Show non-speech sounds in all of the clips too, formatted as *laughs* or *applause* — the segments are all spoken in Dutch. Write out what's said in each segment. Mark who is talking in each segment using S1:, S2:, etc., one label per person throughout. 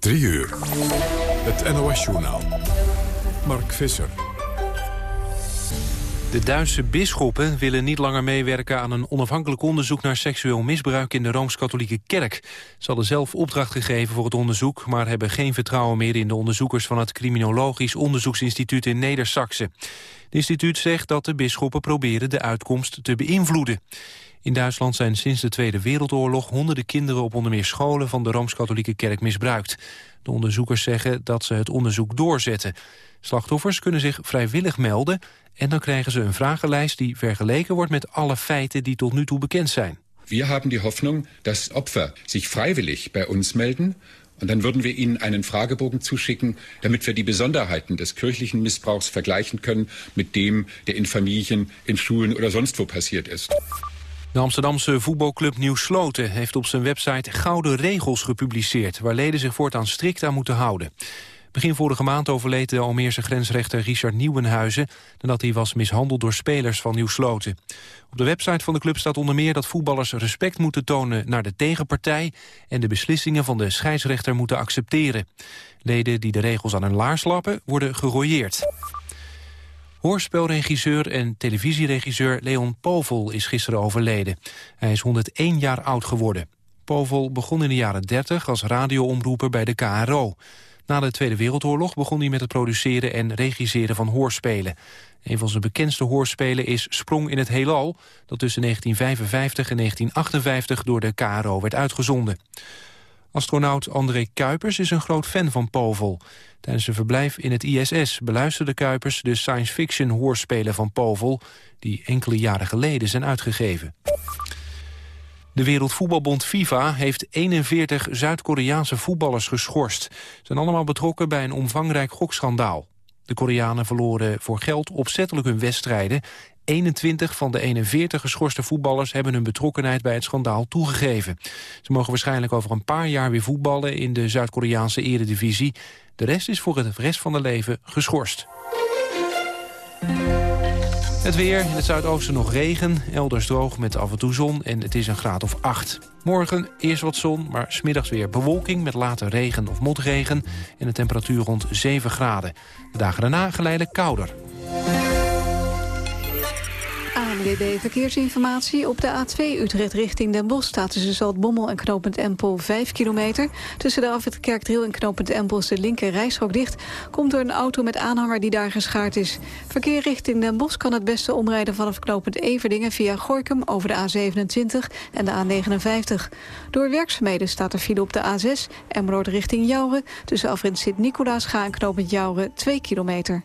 S1: 3 uur. Het NOS-journaal. Mark Visser.
S2: De Duitse bisschoppen willen niet langer meewerken aan een onafhankelijk onderzoek naar seksueel misbruik in de Rooms-Katholieke Kerk. Ze hadden zelf opdracht gegeven voor het onderzoek, maar hebben geen vertrouwen meer in de onderzoekers van het Criminologisch Onderzoeksinstituut in neder Het instituut zegt dat de bisschoppen proberen de uitkomst te beïnvloeden. In Duitsland zijn sinds de Tweede Wereldoorlog honderden kinderen op onder meer scholen van de Rooms-Katholieke Kerk misbruikt. De onderzoekers zeggen dat ze het onderzoek doorzetten. Slachtoffers kunnen zich vrijwillig melden en dan krijgen ze een vragenlijst die vergeleken wordt met alle feiten die tot nu toe bekend zijn.
S3: We hebben die Hoffnung, dat Opfer zich vrijwillig bij ons melden Und dann würden wir Ihnen einen Fragebogen zuschicken, damit wir die Besonderheiten des kirchlichen Missbrauchs vergleichen können mit dem, der in Familien, in Schulen oder sonst wo passiert ist.
S2: De Amsterdamse voetbalclub Nieuw Sloten heeft op zijn website gouden regels gepubliceerd... waar leden zich voortaan strikt aan moeten houden. Begin vorige maand overleed de Almeerse grensrechter Richard Nieuwenhuizen... nadat hij was mishandeld door spelers van Nieuw Sloten. Op de website van de club staat onder meer dat voetballers respect moeten tonen naar de tegenpartij... en de beslissingen van de scheidsrechter moeten accepteren. Leden die de regels aan hun laars lappen worden gerooieerd. Hoorspelregisseur en televisieregisseur Leon Povel is gisteren overleden. Hij is 101 jaar oud geworden. Povel begon in de jaren 30 als radioomroeper bij de KRO. Na de Tweede Wereldoorlog begon hij met het produceren en regisseren van hoorspelen. Een van zijn bekendste hoorspelen is Sprong in het Heelal... dat tussen 1955 en 1958 door de KRO werd uitgezonden. Astronaut André Kuipers is een groot fan van Povel. Tijdens zijn verblijf in het ISS beluisterde Kuipers de science fiction hoorspelen van Povel... die enkele jaren geleden zijn uitgegeven. De Wereldvoetbalbond FIFA heeft 41 Zuid-Koreaanse voetballers geschorst. Ze zijn allemaal betrokken bij een omvangrijk gokschandaal. De Koreanen verloren voor geld opzettelijk hun wedstrijden. 21 van de 41 geschorste voetballers hebben hun betrokkenheid bij het schandaal toegegeven. Ze mogen waarschijnlijk over een paar jaar weer voetballen in de Zuid-Koreaanse eredivisie. De rest is voor het rest van de leven geschorst. Het weer, in het zuidoosten nog regen, elders droog met af en toe zon en het is een graad of 8. Morgen eerst wat zon, maar smiddags weer bewolking met later regen of motregen en een temperatuur rond 7 graden. De dagen daarna geleidelijk kouder.
S4: ANWB Verkeersinformatie. Op de A2 Utrecht richting Den Bosch staat tussen Zaltbommel en knooppunt Empel 5 kilometer. Tussen de afrit Kerkdriel en knooppunt Empel is de linker rijstrook dicht. Komt door een auto met aanhanger die daar geschaard is. Verkeer richting Den Bosch kan het beste omrijden vanaf knooppunt Everdingen via Gorkum over de A27 en de A59. Door werkzaamheden staat er file op de A6 Emmeloord richting Jouren. Tussen afrit Sint-Nicolaas en knooppunt Jouren 2 kilometer.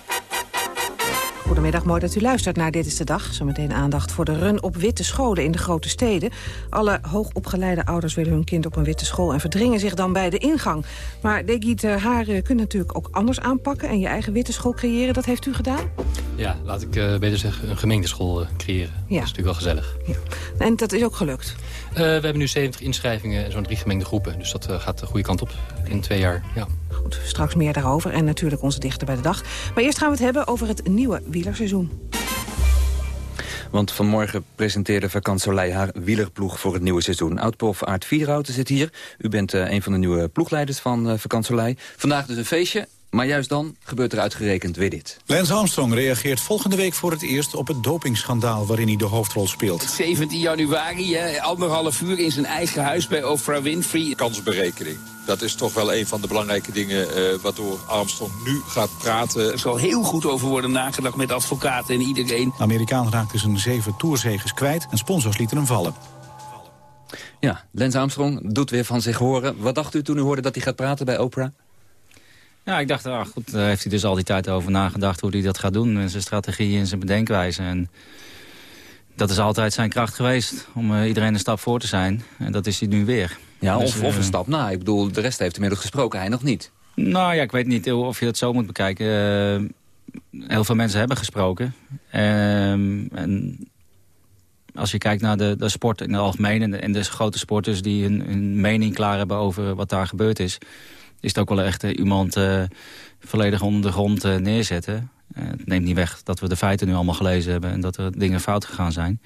S5: Goedemiddag, mooi dat u luistert naar Dit is de Dag. Zometeen aandacht voor de run op witte scholen in de grote steden. Alle hoogopgeleide ouders willen hun kind op een witte school... en verdringen zich dan bij de ingang. Maar Degit Haar kunt natuurlijk ook anders aanpakken... en je eigen witte school creëren. Dat heeft u gedaan?
S6: Ja, laat ik uh, beter zeggen een gemeenteschool uh, creëren. Ja. Dat is natuurlijk wel gezellig. Ja.
S5: En dat is ook gelukt?
S6: Uh, we hebben nu 70 inschrijvingen en zo'n drie gemengde groepen. Dus dat gaat de goede kant op in twee jaar. Ja.
S5: Straks meer daarover en natuurlijk onze dichter bij de dag. Maar eerst gaan we het hebben over het nieuwe wielerseizoen.
S7: Want vanmorgen presenteerde Vakansolei haar wielerploeg voor het nieuwe seizoen. Oudprof Aart Vierhouten zit hier. U bent uh, een van de nieuwe ploegleiders van uh. Vandaag dus een feestje. Maar juist dan gebeurt er uitgerekend weer dit.
S8: Lance Armstrong reageert volgende week voor het eerst op het dopingschandaal waarin hij de hoofdrol speelt.
S9: 17 januari, hè, anderhalf uur in zijn eigen huis bij Oprah Winfrey.
S10: Kansberekening. Dat is toch wel een van de belangrijke dingen uh, waardoor Armstrong nu gaat praten.
S9: Er zal heel goed over worden nagedacht met advocaten en iedereen.
S8: De Amerikaan raakte zijn zeven toerzegers kwijt en sponsors lieten hem vallen.
S7: Ja, Lance Armstrong doet weer van zich horen. Wat dacht u toen u hoorde dat hij gaat praten bij Oprah?
S6: Ja, ik dacht, ah, goed, daar heeft hij dus al die tijd over nagedacht hoe hij dat gaat doen. En zijn strategie en zijn bedenkwijze. En dat is altijd zijn kracht geweest, om uh, iedereen een stap voor te zijn. En dat is hij nu weer.
S7: Ja, dus, of, of, een uh, stap na. Ik bedoel, de rest heeft inmiddels gesproken, hij nog niet.
S6: Nou ja, ik weet niet of je dat zo moet bekijken. Uh, heel veel mensen hebben gesproken. en als je kijkt naar de, de sport in het algemeen... en de, en de grote sporters die hun, hun mening klaar hebben over wat daar gebeurd is... is het ook wel echt iemand volledig onder de grond neerzetten. het neemt niet weg dat we de feiten nu allemaal gelezen hebben... en dat er dingen fout gegaan zijn.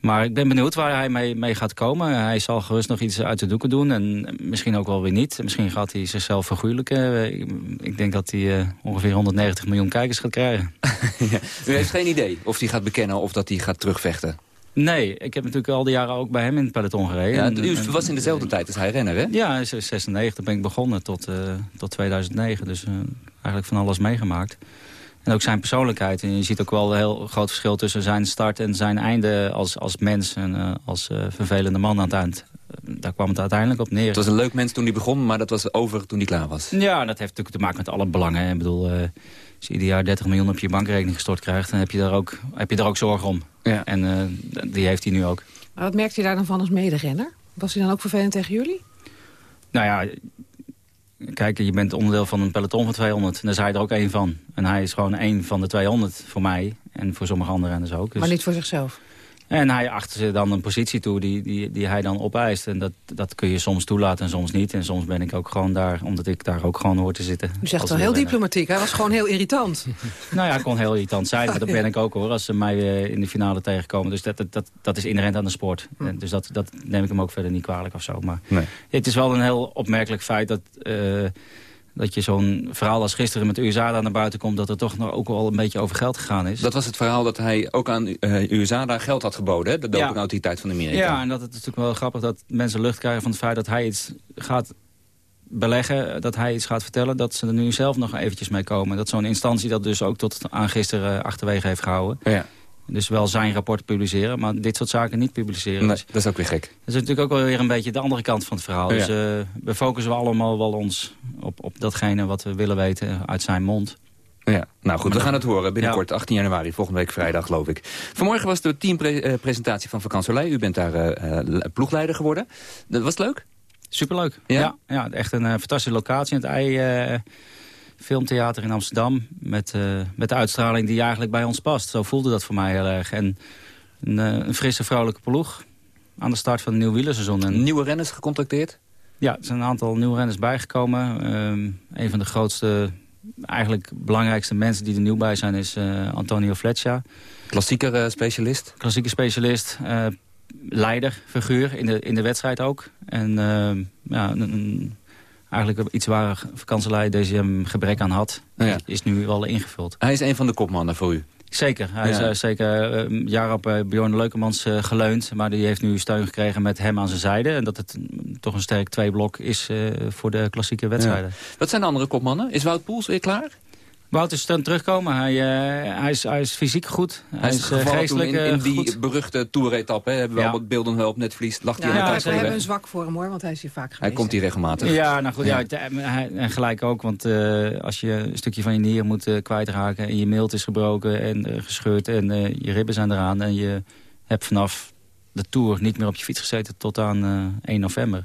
S6: Maar ik ben benieuwd waar hij mee, mee, gaat komen. Hij zal gerust nog iets uit de doeken doen. En misschien ook wel weer niet. Misschien gaat hij zichzelf vergoeilijken. Ik denk dat hij ongeveer 190 miljoen kijkers gaat krijgen. *laughs*
S7: U heeft geen idee of hij gaat bekennen of dat hij gaat terugvechten?
S6: Nee, ik heb natuurlijk al die jaren ook bij hem in het peloton gereden.
S7: Ja, u was in dezelfde tijd als hij renner, hè?
S6: Ja, in 96 ben ik begonnen tot, uh, tot 2009. Dus uh, eigenlijk van alles meegemaakt. En ook zijn persoonlijkheid. En je ziet ook wel een heel groot verschil tussen zijn start en zijn einde als, als mens. En uh, als vervelende man aan het eind. Daar kwam het uiteindelijk op neer.
S7: Het was een leuk mens toen hij begon, maar dat was over toen hij klaar was.
S6: Ja, dat heeft natuurlijk te maken met alle belangen. Ik bedoel, uh, als je ieder jaar 30 miljoen op je bankrekening gestort krijgt... dan heb je daar ook, heb je daar ook zorgen om. Ja. En die heeft hij nu ook.
S5: Maar wat merkt hij daar dan van als mederenner? Was hij dan ook vervelend tegen jullie?
S6: Nou ja, Kijk, je bent onderdeel van een peloton van 200. En daar is hij er ook één van. En hij is gewoon één van de 200 voor mij. En voor sommige andere renners ook.
S5: Dus... Maar niet voor zichzelf?
S6: En hij achter zich dan een positie toe die, die, die hij dan opeist. En dat, dat kun je soms toelaten en soms niet. En soms ben ik ook gewoon daar, omdat ik daar ook gewoon hoor te zitten.
S5: U zegt wel heel diplomatiek, hij was gewoon heel irritant. *laughs*
S6: nou ja, hij kon heel irritant zijn, maar dat ben ik ook hoor. Als ze mij uh, in de finale tegenkomen. Dus dat, dat, dat, dat is inherent aan de sport. Hm. Dus dat, dat neem ik hem ook verder niet kwalijk of zo. Maar nee. het is wel een heel opmerkelijk feit dat... Uh, dat je zo'n verhaal als gisteren met USADA naar buiten komt... dat er toch nog ook wel een beetje over geld gegaan is.
S7: Dat was het verhaal dat hij ook aan uh, USADA geld had geboden, hè? de dopingautoriteit van Amerika.
S6: Ja, en dat het natuurlijk wel grappig dat mensen lucht krijgen van het feit... dat hij iets gaat beleggen, dat hij iets gaat vertellen... dat ze er nu zelf nog eventjes mee komen. Dat zo'n instantie dat dus ook tot aan gisteren achterwege heeft gehouden. Ja. Dus wel zijn rapport publiceren, maar dit soort zaken niet publiceren.
S7: Nee, dat is ook weer gek. Dat
S6: is natuurlijk ook wel weer een beetje de andere kant van het verhaal. Dus uh, we focussen allemaal wel ons op, op datgene wat we willen weten uit zijn mond.
S7: Ja, nou goed, we gaan het horen binnenkort, 18 januari, volgende week vrijdag geloof ik. Vanmorgen was de teampresentatie van Vakantie U bent daar uh, ploegleider geworden. Dat was leuk?
S6: Superleuk, ja. ja, ja echt een fantastische locatie. Het ei filmtheater in Amsterdam. Met, uh, met de uitstraling die eigenlijk bij ons past. Zo voelde dat voor mij heel erg. En een, uh, een frisse, vrouwelijke ploeg. Aan de start van het nieuwe wielerseizoen. En...
S7: Nieuwe renners gecontacteerd?
S6: Ja, er zijn een aantal nieuwe renners bijgekomen. Um, een van de grootste, eigenlijk belangrijkste mensen die er nieuw bij zijn... is uh, Antonio Fletcher.
S7: Klassieker specialist?
S6: Klassieker specialist. leider, figuur in de, in de wedstrijd ook. En ehm, ja, een, een eigenlijk iets waar vakantselei DCM gebrek aan had, is nu wel ingevuld.
S7: Hij is een van de kopmannen voor u?
S6: Zeker. Hij is uh, zeker uh, jaar op uh, Bjorn Leukemans uh, geleund. Maar die heeft nu steun gekregen met hem aan zijn zijde. En dat het toch een sterk tweeblok is voor de klassieke wedstrijden.
S7: Wat zijn de andere kopmannen? Is Wout Poels weer klaar?
S6: Wout is aan terugkomen. Hij, uh, hij, is, hij is fysiek goed. Hij, is, uh, geestelijk
S7: in, in die beruchte toeretappe. Hebben we ja. al wat beelden wel op Netvlies. Lag
S5: ja, ja, we hebben een zwak voor hem hoor, want hij is hier vaak geweest.
S7: Hij komt hier regelmatig.
S6: Ja, nou goed, ja. en gelijk ook. Want uh, als je een stukje van je nier moet kwijtraken... en je milt is gebroken en gescheurd en je ribben zijn eraan... en je hebt vanaf de Tour niet meer op je fiets gezeten tot aan 1 november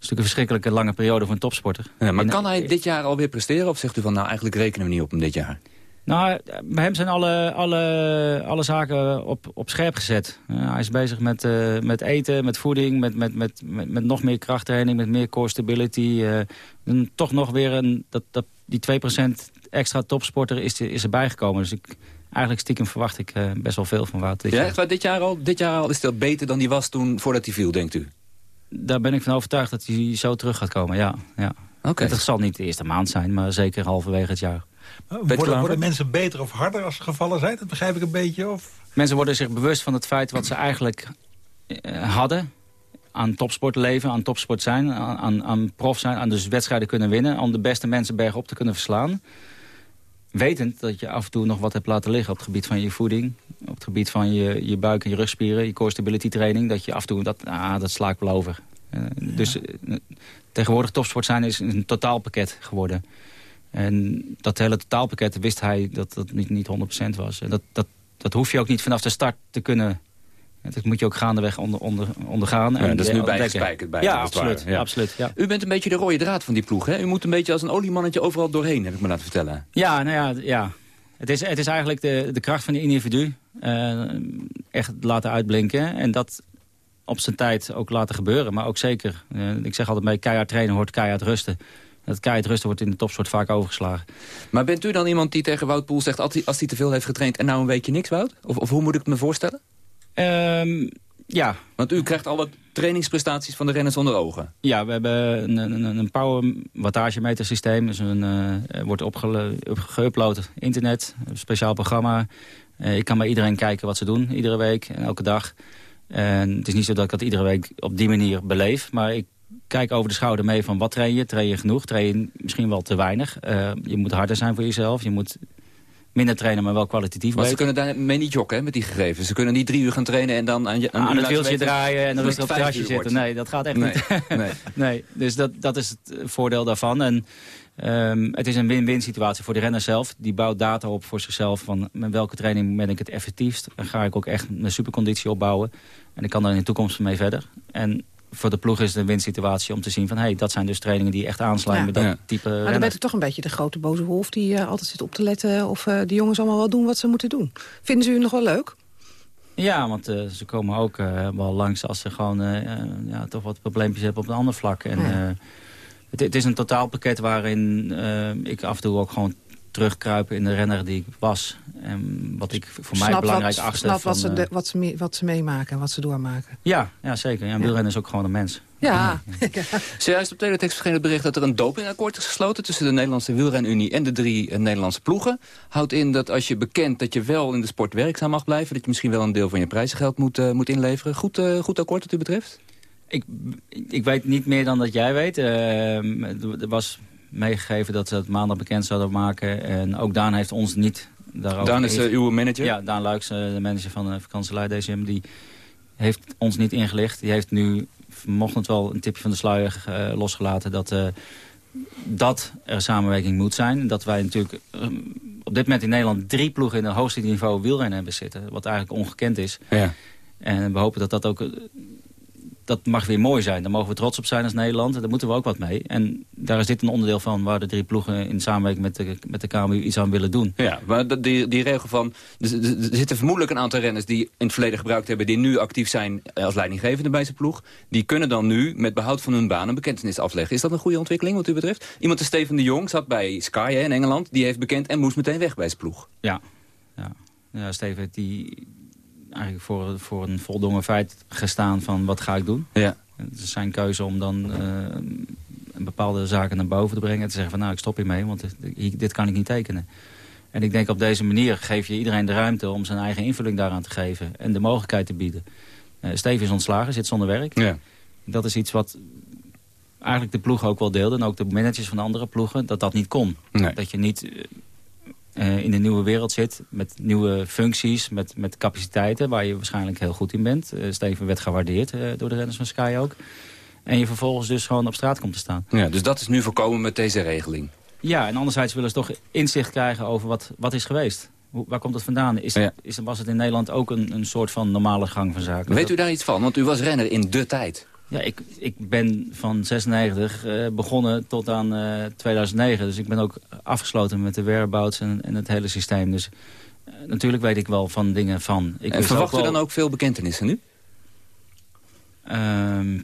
S6: is natuurlijk een verschrikkelijke lange periode voor een topsporter.
S7: Ja, maar kan hij dit jaar alweer presteren? Of zegt u van, nou eigenlijk rekenen we niet op hem dit jaar?
S6: Nou, bij hem zijn alle, alle, alle zaken op, op scherp gezet. Uh, hij is bezig met, uh, met eten, met voeding, met, met, met, met, nog meer krachttraining, met meer core stability. Uh, toch nog weer een, dat, dat, die 2% extra topsporter is, is erbij gekomen. Dus ik, eigenlijk stiekem verwacht ik best wel veel van Wout.
S7: Dit ja, jaar. Dit, jaar al, dit jaar al is het beter dan die was toen voordat hij viel, denkt u?
S6: Daar ben ik van overtuigd dat hij zo terug gaat komen, ja. ja.
S7: Okay.
S6: Het zal niet de eerste maand zijn, maar zeker halverwege het jaar.
S8: Worden, worden, mensen beter of harder als ze gevallen zijn? Dat begrijp ik een beetje. Of?
S6: Mensen worden zich bewust van het feit wat ze eigenlijk eh, hadden. Aan topsport leven, aan topsport zijn, aan, aan prof zijn, aan dus wedstrijden kunnen winnen. Om de beste mensen bergop te kunnen verslaan. Wetend dat je af en toe nog wat hebt laten liggen op het gebied van je voeding. Op het gebied van je, je buik en je rugspieren, je core stability training. Dat je af en toe, dat, ah, dat sla ik wel over. Uh, Dus uh, tegenwoordig topsport zijn is een totaalpakket geworden. En dat hele totaalpakket wist hij dat dat niet, niet 100% was. En dat, dat, dat hoef je ook niet vanaf de start te kunnen dat moet je ook gaandeweg onder, onder, ondergaan.
S7: Ja, dat is nu bijgespijkerd bij.
S6: Ja, absoluut. Ja. absoluut ja.
S7: U bent een beetje de rode draad van die ploeg. Hè? U moet een beetje als een oliemannetje overal doorheen, heb ik me laten vertellen.
S6: Ja, nou ja, ja. Het, is, het is eigenlijk de, de kracht van de individu. Uh, echt laten uitblinken. En dat op zijn tijd ook laten gebeuren. Maar ook zeker, eh, ik zeg altijd bij keihard trainen hoort keihard rusten. Dat keihard rusten wordt in de topsport vaak overgeslagen.
S7: Maar bent u dan iemand die tegen Wout Poel zegt... als hij, als hij te veel heeft getraind en nou een weekje niks, Wout? Of, of hoe moet ik het me voorstellen?
S6: Ehm, ja.
S7: Want u krijgt alle trainingsprestaties van de renners onder ogen.
S6: Ja, we hebben een, een, een power wattagemeter systeem. Dus een, uh, wordt geüpload internet, een speciaal programma. Uh, ik kan bij iedereen kijken wat ze doen, iedere week en elke dag. En het is niet zo dat ik dat iedere week op die manier beleef. Maar ik kijk over de schouder mee van wat train je? Train je genoeg? Train je misschien wel te weinig? Uh, je moet harder zijn voor jezelf. Je moet minder trainen, maar wel kwalitatief
S7: Maar ze kunnen daarmee niet jokken hè, met die gegevens. Ze kunnen niet drie uur gaan trainen en dan aan, je,
S6: aan, aan het wieltje draaien en dan rustig op het terrasje zitten. Nee, dat gaat echt
S7: nee,
S6: niet. *laughs*
S7: nee.
S6: nee. Dus dat, dat is het voordeel daarvan. En um, het is een win-win situatie voor de renner zelf. Die bouwt data op voor zichzelf van met welke training ben ik het effectiefst. Dan ga ik ook echt een superconditie opbouwen. En ik kan daar in de toekomst mee verder. En voor de ploeg is het een winsituatie om te zien van... hé, hey, dat zijn dus trainingen die echt aansluiten met dat ja. type
S5: Maar dan bent u toch een beetje de grote boze wolf... die uh, altijd zit op te letten of uh, de jongens allemaal wel doen wat ze moeten doen. Vinden ze u nog wel leuk?
S6: Ja, want uh, ze komen ook wel langs als ze gewoon ja, toch wat probleempjes hebben op een ander vlak. En, ja. het, het, is een totaalpakket waarin ik af en toe ook gewoon terugkruipen in de renner die ik was. En wat ik voor mij belangrijk
S5: wat,
S6: achter.
S5: Snap
S6: van,
S5: wat, ze de, wat, ze mee, wat ze meemaken en wat ze doormaken.
S6: Ja, ja zeker. Ja, een wielrenner is ook gewoon een mens.
S5: Ja.
S6: ja. *laughs*
S7: Zojuist op teletext verscheen het bericht dat er een dopingakkoord is gesloten... tussen de Nederlandse wielrenunie en de drie Nederlandse ploegen. Houdt in dat als je bekent dat je wel in de sport werkzaam mag blijven... dat je misschien wel een deel van je prijzengeld moet, uh, moet inleveren. Goed, uh, goed akkoord wat u betreft?
S6: Ik, ik weet niet meer dan dat jij weet. Uh, er was meegegeven dat ze het maandag bekend zouden maken. En ook Daan heeft ons niet daarover...
S7: Daan is uh, uw manager?
S6: Ja, Daan Luiks, uh, de manager van de vakantselij DCM, die heeft ons niet ingelicht. Die heeft nu vanochtend wel een tipje van de sluier uh, losgelaten dat, dat er samenwerking moet zijn. Dat wij natuurlijk um, op dit moment in Nederland drie ploegen in het hoogste niveau wielrennen hebben zitten. Wat eigenlijk ongekend is.
S7: Ja.
S6: En we hopen dat dat ook dat mag weer mooi zijn. Daar mogen we trots op zijn als Nederland. Daar moeten we ook wat mee. En daar is dit een onderdeel van waar de drie ploegen in samenwerking met de, met de KMU iets aan willen doen.
S7: Ja, maar die, die regel van... Er, zitten vermoedelijk een aantal renners die in het verleden gebruikt hebben... die nu actief zijn als leidinggevende bij zijn ploeg. Die kunnen dan nu met behoud van hun baan een bekentenis afleggen. Is dat een goede ontwikkeling wat u betreft? Iemand als Steven de Jong zat bij Sky in Engeland. Die heeft bekend en moest meteen weg bij zijn ploeg.
S6: Ja, ja. ja Steven die eigenlijk voor, voor een voldongen feit gestaan van wat ga ik doen.
S7: Ja.
S6: Het is zijn keuze om dan een bepaalde zaken naar boven te brengen. En te zeggen van nou ik stop hiermee, want dit, dit kan ik niet tekenen. En ik denk op deze manier geef je iedereen de ruimte om zijn eigen invulling daaraan te geven. En de mogelijkheid te bieden. Uh, Steven is ontslagen, zit zonder werk.
S7: Ja.
S6: Dat is iets wat eigenlijk de ploeg ook wel deelde. En ook de managers van de andere ploegen. Dat dat niet kon.
S7: Nee.
S6: Dat je niet uh, in de nieuwe wereld zit. Met nieuwe functies, met, met capaciteiten waar je waarschijnlijk heel goed in bent. Uh, Steven werd gewaardeerd uh, door de renners van Sky ook. En je vervolgens dus gewoon op straat komt te staan.
S7: Ja, dus dat is nu voorkomen met deze regeling?
S6: Ja, en anderzijds willen ze toch inzicht krijgen over wat, wat is geweest. Hoe, waar komt het vandaan? Is,
S7: ja.
S6: is, was het in Nederland ook een, een soort van normale gang van zaken?
S7: Weet u daar iets van? Want u was renner in de tijd.
S6: Ja, ik, ik ben van 96 uh, begonnen tot aan uh, 2009. Dus ik ben ook afgesloten met de whereabouts en, en het hele systeem. Dus uh, natuurlijk weet ik wel van dingen van. Ik
S7: en verwacht u wel... dan ook veel bekentenissen nu?
S6: Um,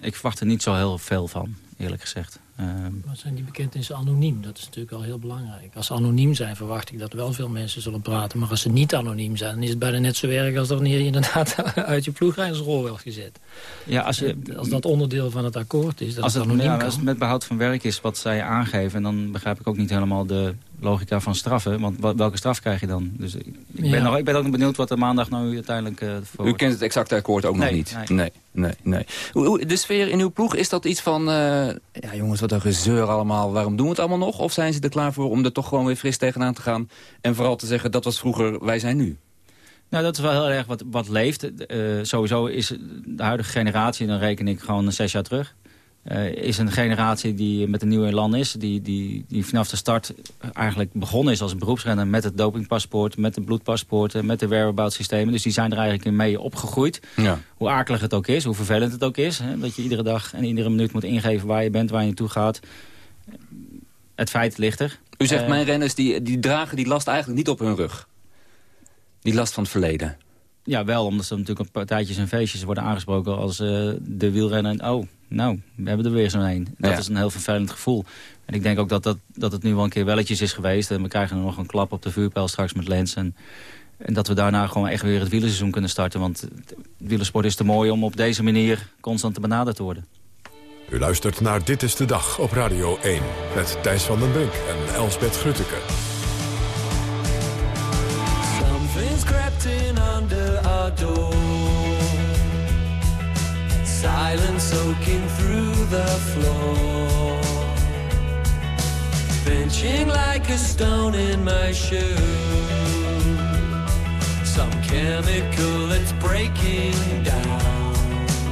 S6: ik verwacht er niet zo heel veel van, eerlijk gezegd. Um,
S11: maar zijn die bekentenissen anoniem? Dat is natuurlijk wel heel belangrijk. Als ze anoniem zijn, verwacht ik dat wel veel mensen zullen praten. Maar als ze niet anoniem zijn, dan is het bijna net zo erg... als dat je inderdaad *laughs* uit je ploegrijdersrol werd gezet.
S6: Ja, als, je,
S11: als dat onderdeel van het akkoord is, dat
S6: als
S11: het anoniem
S6: ja,
S11: kan.
S6: Als het met behoud van werk is wat zij aangeven... dan begrijp ik ook niet helemaal de logica van straffen. Want welke straf krijg je dan? Dus ik, ik ben,
S11: Ja.
S6: nog, ik ben ook benieuwd wat er maandag nou uiteindelijk uh, voor
S7: U kent het exacte akkoord ook nog niet?
S6: nee.
S7: nee, nee. nee. Hoe- hoe- De sfeer in uw ploeg, is dat iets van... eh, ja jongens, wat een gezeur allemaal, waarom doen we het allemaal nog? Of zijn ze er klaar voor om er toch gewoon weer fris tegenaan te gaan... en vooral te zeggen, dat was vroeger, wij zijn nu?
S6: Nou, dat is wel heel erg wat, wat leeft. Eh, sowieso is de huidige generatie, dan reken ik gewoon zes jaar terug... eh, is een generatie die met een nieuw land is. Die, die, die vanaf de start eigenlijk begonnen is als beroepsrenner... met het dopingpaspoort, met de bloedpaspoorten, met de whereabouts systemen. Dus die zijn er eigenlijk in mee opgegroeid.
S7: Ja.
S6: Hoe akelig het ook is, hoe vervelend het ook is. Hè, dat je iedere dag en iedere minuut moet ingeven waar je bent, waar je naartoe gaat. Het feit ligt er.
S7: U zegt,
S6: Eh,
S7: mijn renners die, die dragen die last eigenlijk niet op hun rug. Die last van het verleden?
S6: Ja, wel, omdat ze natuurlijk op partijtjes en feestjes worden aangesproken als uh, de wielrenner. Oh, nou, we hebben er weer zo'n een. Dat is een heel vervelend gevoel. En ik denk ook dat, dat, dat het nu wel een keer welletjes is geweest. En we krijgen er nog een klap op de vuurpijl straks met Lens. En, en dat we daarna gewoon echt weer het wielerseizoen kunnen starten. Want het wielersport is te mooi om op deze manier constant te benaderd te worden.
S1: U luistert naar Dit is de Dag op Radio 1. Met Thijs van den Brink en Elsbeth Grutteke. Silence soaking through the floor. Benching like a stone in my shoe. Some chemical that's breaking down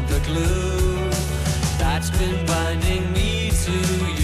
S1: the glue that's been binding me to you.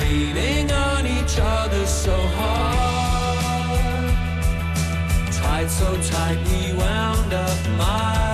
S1: Leaning on each other so hard. Tied so tight, we wound up miles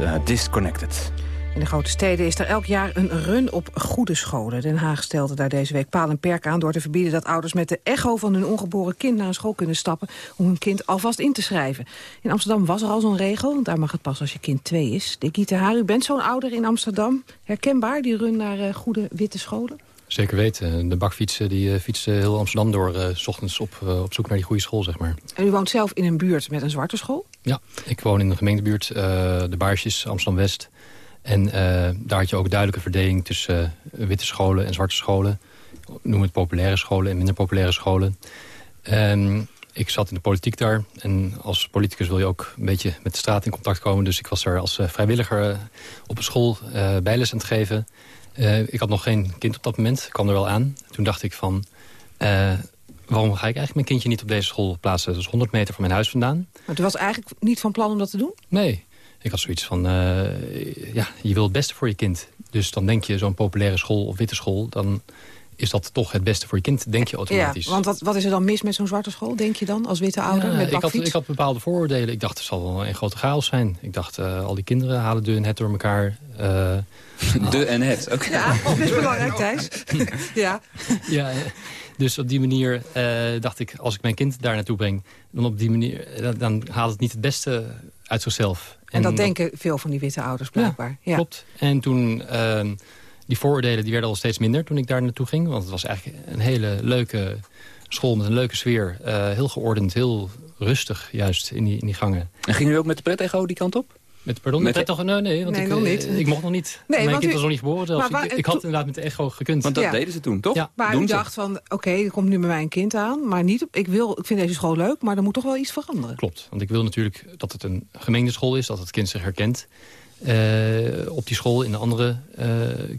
S7: uh, Disconnected.
S5: In de grote steden is er elk jaar een run op goede scholen. Den Haag stelde daar deze week paal en perk aan... door te verbieden dat ouders met de echo van hun ongeboren kind... naar een school kunnen stappen om hun kind alvast in te schrijven. In Amsterdam was er al zo'n regel. Daar mag het pas als je kind twee is. Dikke Haar, u bent zo'n ouder in Amsterdam. Herkenbaar, die run naar uh, goede witte scholen?
S12: Zeker weten. De bakfietsen die uh, fietsen heel Amsterdam door... Uh, s ochtends op, uh, op zoek naar die goede school, zeg maar.
S5: En u woont zelf in een buurt met een zwarte school?
S12: Ja, ik woon in de gemeentebuurt, de Baarsjes, Amsterdam-West. En daar had je ook duidelijke verdeling tussen witte scholen en zwarte scholen. Noem het populaire scholen en minder populaire scholen. Um, ik zat in de politiek daar. En als politicus wil je ook een beetje met de straat in contact komen. Dus ik was daar als vrijwilliger op een school bijles aan het geven... Uh, ik had nog geen kind op dat moment, ik kwam er wel aan. Toen dacht ik van, uh, waarom ga ik eigenlijk mijn kindje niet op deze school plaatsen? Dat is 100 meter van mijn huis vandaan.
S5: Maar toen was eigenlijk niet van plan om dat te doen?
S12: Nee, ik had zoiets van, uh, ja, je wil het beste voor je kind. Dus dan denk je, zo'n populaire school of witte school... dan is dat toch het beste voor je kind, denk je automatisch.
S5: Ja, want wat, wat is er dan mis met zo'n zwarte school, denk je dan, als witte ouder?
S12: Ja,
S5: met
S12: ik, had, ik had bepaalde vooroordelen. Ik dacht, het zal wel een grote chaos zijn. Ik dacht, uh, al die kinderen halen de en het door elkaar. Uh, *laughs*
S7: de en het, oké. Okay.
S5: Ja, *laughs* dat is belangrijk, Thijs. *laughs* ja.
S12: ja, dus op die manier uh, dacht ik, als ik mijn kind daar naartoe breng... dan op die manier, dan, dan haalt het niet het beste uit zichzelf.
S5: En, en dat denken veel van die witte ouders blijkbaar.
S12: Ja, ja. klopt. En toen die vooroordelen die werden al steeds minder toen ik daar naartoe ging. Want het was eigenlijk een hele leuke school met een leuke sfeer. Uh, heel geordend, heel rustig juist in die, in die gangen.
S7: En ging u ook met de pret-echo die kant op?
S12: Met, pardon, met de? Nee, nee, want
S5: nee,
S12: ik,
S5: nog niet.
S12: ik mocht nog niet.
S5: Nee,
S12: Mijn kind
S5: u,
S12: was nog niet geboren zelfs. Maar, ik, ik, had inderdaad met de echo gekund.
S7: Want dat ja. deden ze toen, toch?
S12: Ja.
S5: Maar
S7: Doen
S5: u
S7: ze.
S5: dacht van, oké, okay, er komt nu bij mij een kind aan. Maar niet, ik, wil, ik vind deze school leuk, maar er moet toch wel iets veranderen.
S12: Klopt, want ik wil natuurlijk dat het een gemengde school is. Dat het kind zich herkent op die school in de andere uh,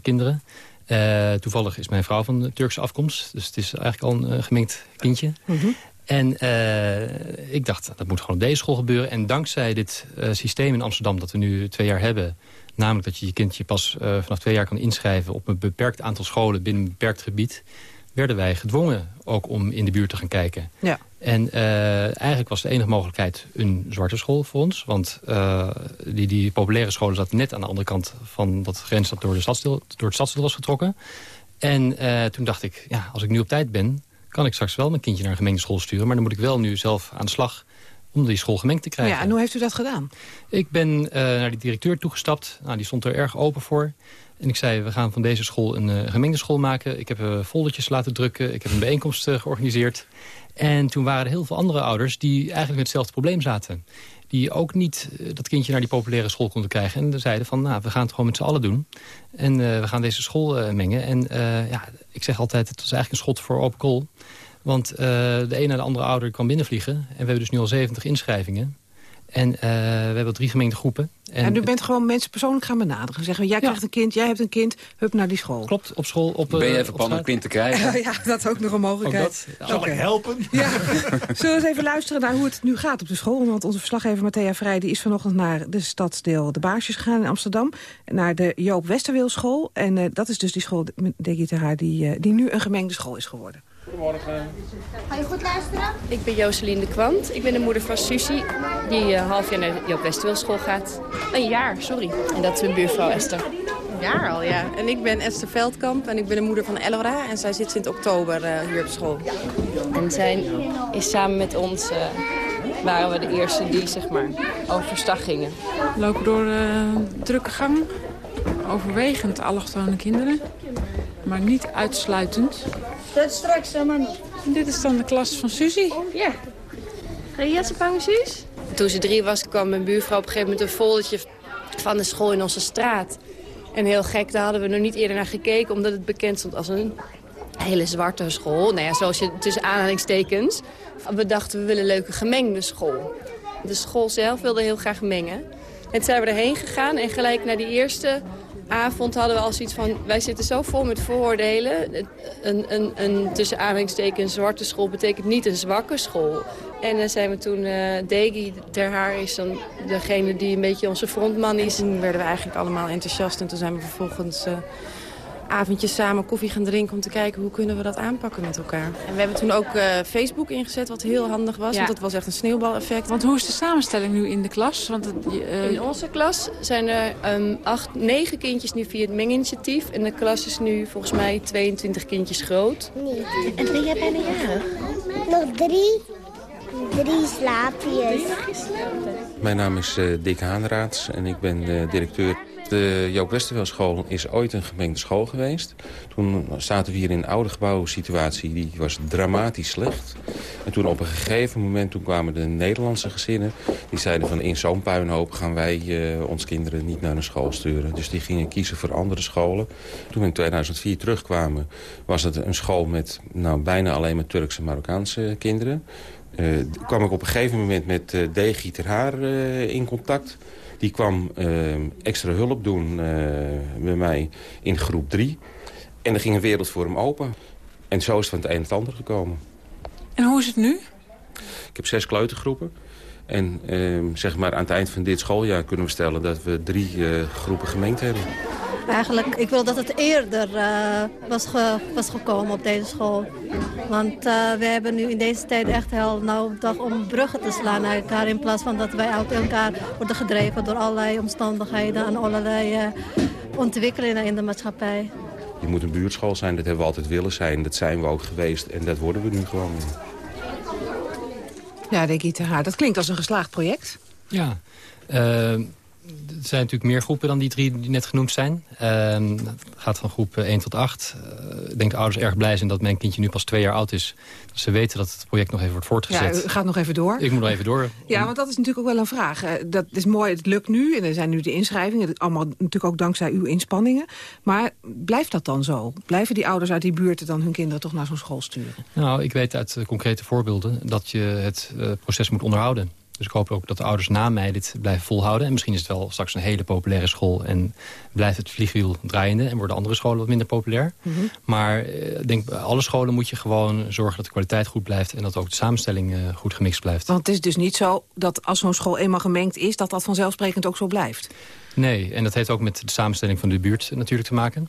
S12: kinderen. Eh, toevallig is mijn vrouw van Turkse afkomst. Dus het is eigenlijk al een eh, gemengd kindje.
S5: Mhm.
S12: En eh, ik dacht, dat moet gewoon op deze school gebeuren. En dankzij dit eh, systeem in Amsterdam dat we nu twee jaar hebben... namelijk dat je je kindje pas eh, vanaf twee jaar kan inschrijven... op een beperkt aantal scholen binnen een beperkt gebied... werden wij gedwongen ook om in de buurt te gaan kijken.
S5: Ja.
S12: En eh, eigenlijk was de enige mogelijkheid een zwarte school voor ons. Want eh, die, die populaire scholen zaten net aan de andere kant... van dat grens dat door, de stadsdeel, door het stadsdeel was getrokken. En eh, toen dacht ik, ja, als ik nu op tijd ben... kan ik straks wel mijn kindje naar een gemengde school sturen. Maar dan moet ik wel nu zelf aan de slag om die school gemengd te krijgen.
S5: Ja, en hoe heeft u dat gedaan?
S12: Ik ben naar die directeur toegestapt. Nou, die stond er erg open voor. En ik zei, we gaan van deze school een eh, gemengde school maken. Ik heb uh, foldertjes laten drukken. Ik heb een bijeenkomst uh, georganiseerd. En toen waren er heel veel andere ouders die eigenlijk met hetzelfde probleem zaten. Die ook niet uh, dat kindje naar die populaire school konden krijgen. En zeiden van, nou, we gaan het gewoon met z'n allen doen. En we gaan deze school mengen. En ja, ik zeg altijd, het was eigenlijk een schot voor open kool. Want de een naar de andere ouder kwam binnenvliegen. En we hebben dus nu al 70 inschrijvingen. En uh, we hebben drie gemengde groepen.
S5: En, en u bent gewoon mensen persoonlijk gaan benaderen. Zeggen, jij krijgt ja. een kind, jij hebt een kind, hup naar die school.
S12: Klopt, op school. Op,
S7: ben je even plan een kind te krijgen? *laughs*
S5: ja, dat is ook nog een mogelijkheid.
S8: Ja. Zal okay. ik helpen?
S5: Ja. *laughs* Zullen we eens even luisteren naar hoe het nu gaat op de school? Want onze verslaggever Matthea Vrij die is vanochtend naar de stadsdeel De Baarsjes gegaan in Amsterdam. Naar de Joop Westerweelschool. En uh, dat is dus die school, denk je te haar, die, uh, die nu een gemengde school is geworden.
S13: Goedemorgen. Ga je goed luisteren? Ik ben Joseline de Kwant. Ik ben de moeder van Susie, die uh, half jaar naar de Joop Westerwilschool gaat. Een jaar, sorry. En dat is mijn buurvrouw Esther.
S14: Een jaar al, ja. En ik ben Esther Veldkamp en ik ben de moeder van Elora. En zij zit sinds oktober uh, hier op school.
S13: En zij is samen met ons... Uh, waren we de eerste die zeg maar, overstag gingen.
S15: We lopen door uh, drukke gang. Overwegend allochtone kinderen. Maar niet uitsluitend.
S13: Dat straks helemaal niet.
S15: Dit is dan de klas van Suzy.
S13: Ja. Ga je Jesse bang, Suus? Toen ze drie was, kwam mijn buurvrouw op een gegeven moment een foldertje van de school in onze straat. En heel gek, daar hadden we nog niet eerder naar gekeken, omdat het bekend stond als een hele zwarte school. Nou ja, zoals je tussen aanhalingstekens. We dachten, we willen een leuke gemengde school. De school zelf wilde heel graag mengen. En toen zijn we erheen gegaan en gelijk naar die eerste avond hadden we al zoiets van... wij zitten zo vol met vooroordelen. Een, een, een tussen zwarte school betekent niet een zwakke school. En dan zijn we toen... Uh, Degi ter haar is dan degene die een beetje onze frontman is.
S14: En werden we eigenlijk allemaal enthousiast. En toen zijn we vervolgens... Uh, avondjes samen koffie gaan drinken om te kijken hoe kunnen we dat aanpakken met elkaar. En we hebben toen ook uh, Facebook ingezet, wat heel handig was. Ja. Want dat was echt een sneeuwbaleffect.
S15: Want hoe is de samenstelling nu in de klas? Want het,
S13: uh... In onze klas zijn er um, acht, negen kindjes nu via het menginitiatief. En de klas is nu volgens mij 22 kindjes groot.
S16: Nee. En ben jij bijna jarig? Nog drie. Drie slaapjes.
S17: Mijn naam is uh, Dick Haanraads en ik ben uh, directeur de Joop Westerwelschool is ooit een gemengde school geweest. Toen zaten we hier in een oude gebouwsituatie. Die was dramatisch slecht. En toen op een gegeven moment toen kwamen de Nederlandse gezinnen. Die zeiden van in zo'n puinhoop gaan wij uh, ons kinderen niet naar een school sturen. Dus die gingen kiezen voor andere scholen. Toen we in 2004 terugkwamen was het een school met nou, bijna alleen maar Turkse en Marokkaanse kinderen. Uh, kwam ik op een gegeven moment met uh, ter in contact. Die kwam uh, extra hulp doen uh, bij mij in groep 3. En er ging een wereld voor hem open. En zo is het van het een het ander gekomen.
S15: En hoe is het nu?
S17: Ik heb zes kleutergroepen. En uh, zeg maar aan het eind van dit schooljaar kunnen we stellen dat we drie uh, groepen gemengd hebben.
S18: Eigenlijk, ik wil dat het eerder uh, was, ge, was gekomen op deze school. Want uh, we hebben nu in deze tijd echt heel nodig om bruggen te slaan naar elkaar... in plaats van dat wij uit elkaar worden gedreven door allerlei omstandigheden... en allerlei uh, ontwikkelingen in de maatschappij.
S17: Je moet een buurtschool zijn, dat hebben we altijd willen zijn. Dat zijn we ook geweest en dat worden we nu gewoon.
S5: Ja, denk ik haar. Dat klinkt als een geslaagd project.
S12: Ja, uh, er zijn natuurlijk meer groepen dan die drie die net genoemd zijn. Uh, het gaat van groep 1 tot 8. Uh, ik denk de ouders erg blij zijn dat mijn kindje nu pas twee jaar oud is. Dat ze weten dat het project nog even wordt voortgezet.
S5: Ja, gaat nog even door.
S12: Ik moet nog even door. *laughs*
S5: Ja, want dat is natuurlijk ook wel een vraag. Dat is mooi, het lukt nu en er zijn nu de inschrijvingen. Allemaal natuurlijk ook dankzij uw inspanningen. Maar blijft dat dan zo? Blijven die ouders uit die buurten dan hun kinderen toch naar zo'n school sturen?
S12: Nou, ik weet uit concrete voorbeelden dat je het uh, proces moet onderhouden. Dus ik hoop ook dat de ouders na mij dit blijven volhouden. En misschien is het wel straks een hele populaire school... en blijft het vliegwiel draaiende en worden andere scholen wat minder populair.
S5: Mhm.
S12: Maar eh, ik denk, bij alle scholen moet je gewoon zorgen dat de kwaliteit goed blijft... en dat ook de samenstelling eh, goed gemixt blijft.
S5: Want het is dus niet zo dat als zo'n school eenmaal gemengd is... dat dat vanzelfsprekend ook zo blijft.
S12: Nee, en dat heeft ook met de samenstelling van de buurt natuurlijk te maken.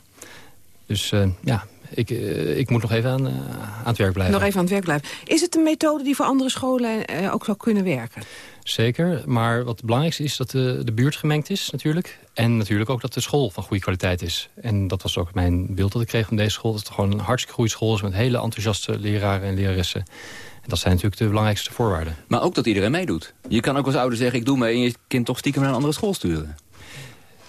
S12: Dus eh, ja, ik, eh, ik moet nog even aan, eh, aan het werk blijven.
S5: Nog even aan het werk blijven. Is het een methode die voor andere scholen eh, ook zou kunnen werken?
S12: Zeker, maar wat het belangrijkste is dat de, de buurt gemengd is natuurlijk. En natuurlijk ook dat de school van goede kwaliteit is. En dat was ook mijn beeld dat ik kreeg van deze school. Dat het gewoon een hartstikke goede school is met hele enthousiaste leraren en leraressen. En dat zijn natuurlijk de belangrijkste voorwaarden.
S7: Maar ook dat iedereen meedoet. Je kan ook als ouder zeggen, ik doe mee... en je kind toch stiekem naar een andere school sturen.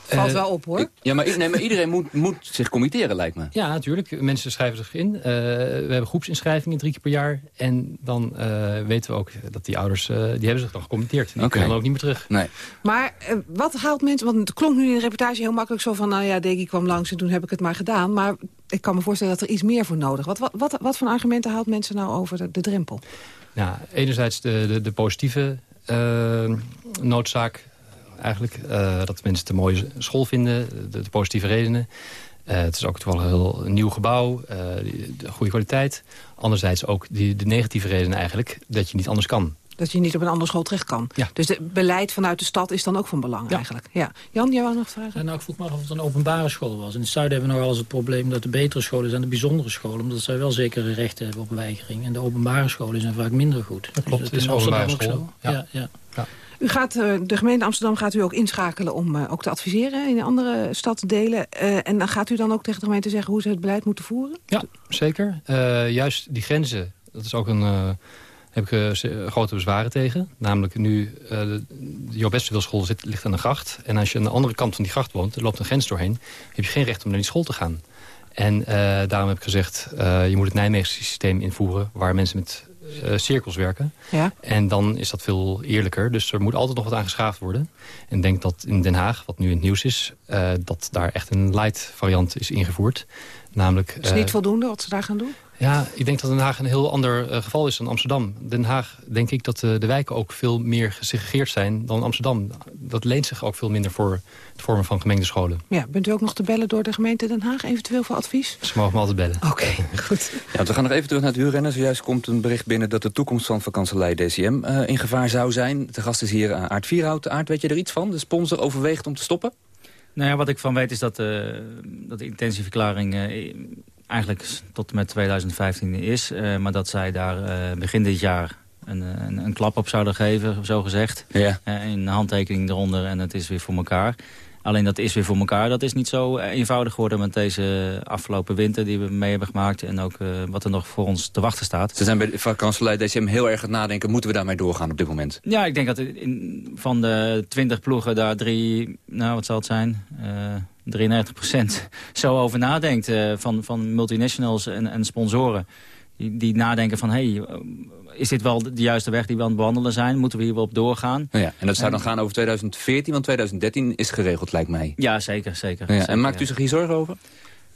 S5: Valt
S12: Eh,
S5: wel op, hoor.
S7: Ja, maar, nee, maar iedereen moet, moet zich committeren, lijkt me.
S12: Ja, natuurlijk. Mensen schrijven zich in. Eh, we hebben groepsinschrijvingen drie keer per jaar. En dan eh, weten we ook dat die ouders, eh, die hebben zich dan gecommitteerd. Die kunnen dan ook niet meer terug.
S7: Nee.
S5: Maar wat haalt mensen... Want het klonk nu in de reportage heel makkelijk zo van... nou ja, Degi kwam langs en toen heb ik het maar gedaan. Maar ik kan me voorstellen dat er iets meer voor nodig. Wat, wat, wat, wat voor argumenten haalt mensen nou over de, de drempel?
S12: Nou, enerzijds de, de, de positieve noodzaak eigenlijk. eh, dat mensen het een mooie school vinden, de, positieve redenen. Eh, het is ook toevallig een heel nieuw gebouw, eh, de goede kwaliteit. Anderzijds ook die, de negatieve redenen eigenlijk, dat je niet anders kan.
S5: Dat je niet op een andere school terecht kan.
S12: Ja.
S5: Dus het beleid vanuit de stad is dan ook van belang eigenlijk. Ja. Jan, jij wou nog vragen?
S11: Ja, nou, ik vroeg me af of het een openbare school was. In het zuiden hebben we nog wel eens het probleem dat de betere scholen zijn de bijzondere scholen. Omdat zij wel zekere rechten hebben op weigering. En de openbare scholen zijn vaak minder goed. Dat
S12: klopt, het is een openbare school.
S11: Ja.
S12: Ja.
S11: Ja, ja.
S5: U gaat, eh, de gemeente Amsterdam gaat u ook inschakelen om eh, ook te adviseren in andere stadsdelen. Eh, en dan gaat u dan ook tegen de gemeente zeggen hoe ze het beleid moeten voeren?
S12: Ja, zeker. Eh, juist die grenzen, dat is ook een... heb ik eh, grote bezwaren tegen. Namelijk nu, eh de Joop Westerwil zit, ligt aan een gracht. En als je aan de andere kant van die gracht woont, er loopt een grens doorheen... heb je geen recht om naar die school te gaan. En eh, daarom heb ik gezegd, je moet het Nijmeegse systeem invoeren... waar mensen met cirkels werken.
S5: Ja.
S12: En dan is dat veel eerlijker. Dus er moet altijd nog wat aan geschaafd worden. En ik denk dat in Den Haag, wat nu in het nieuws is... dat daar echt een light variant is ingevoerd. Namelijk,
S5: Is
S12: eh,
S5: niet voldoende wat ze daar gaan doen?
S12: Ja, ik denk dat Den Haag een heel ander eh, geval is dan Amsterdam. Den Haag denk ik dat eh, de wijken ook veel meer gesegregeerd zijn dan Amsterdam. Dat leent zich ook veel minder voor het vormen van gemengde scholen.
S5: Ja, bent u ook nog te bellen door de gemeente Den Haag eventueel voor advies?
S12: Ze mogen me altijd bellen.
S5: Oké, *laughs* goed.
S7: Ja, we gaan nog even terug naar het huurrennen. Zojuist komt een bericht binnen dat de toekomst van vakantselij DCM eh, in gevaar zou zijn. De gast is hier Aart Vierhout. Aart, weet je er iets van? De sponsor overweegt om te stoppen?
S6: Nou ja, wat ik van weet is dat, eh, dat de intentieverklaring eh, eigenlijk tot en met 2015 is. eh, maar dat zij daar eh, begin dit jaar een, een, een klap op zouden geven, zo gezegd.
S7: Ja.
S6: Eh, een handtekening eronder en het is weer voor elkaar. Alleen dat is weer voor elkaar. Dat is niet zo eh, eenvoudig geworden met deze afgelopen winter die we mee hebben gemaakt. En ook uh, wat er nog voor ons te wachten staat.
S7: Ze zijn bij de DCM heel erg aan het nadenken. Moeten we daarmee doorgaan op dit moment?
S6: Ja, ik denk dat in, van de 20 ploegen daar drie, nou wat zal het zijn, uh, 93 procent *laughs* zo over nadenkt. Uh, van, van multinationals en, en sponsoren. Die, die nadenken van, hey, is dit wel de juiste weg die we aan het bewandelen zijn? Moeten we hier wel op doorgaan?
S7: Ja, en dat zou dan gaan over 2014, want 2013 is geregeld, lijkt mij.
S6: Ja, zeker. zeker,
S7: ja,
S6: zeker
S7: en maakt u zich hier zorgen over?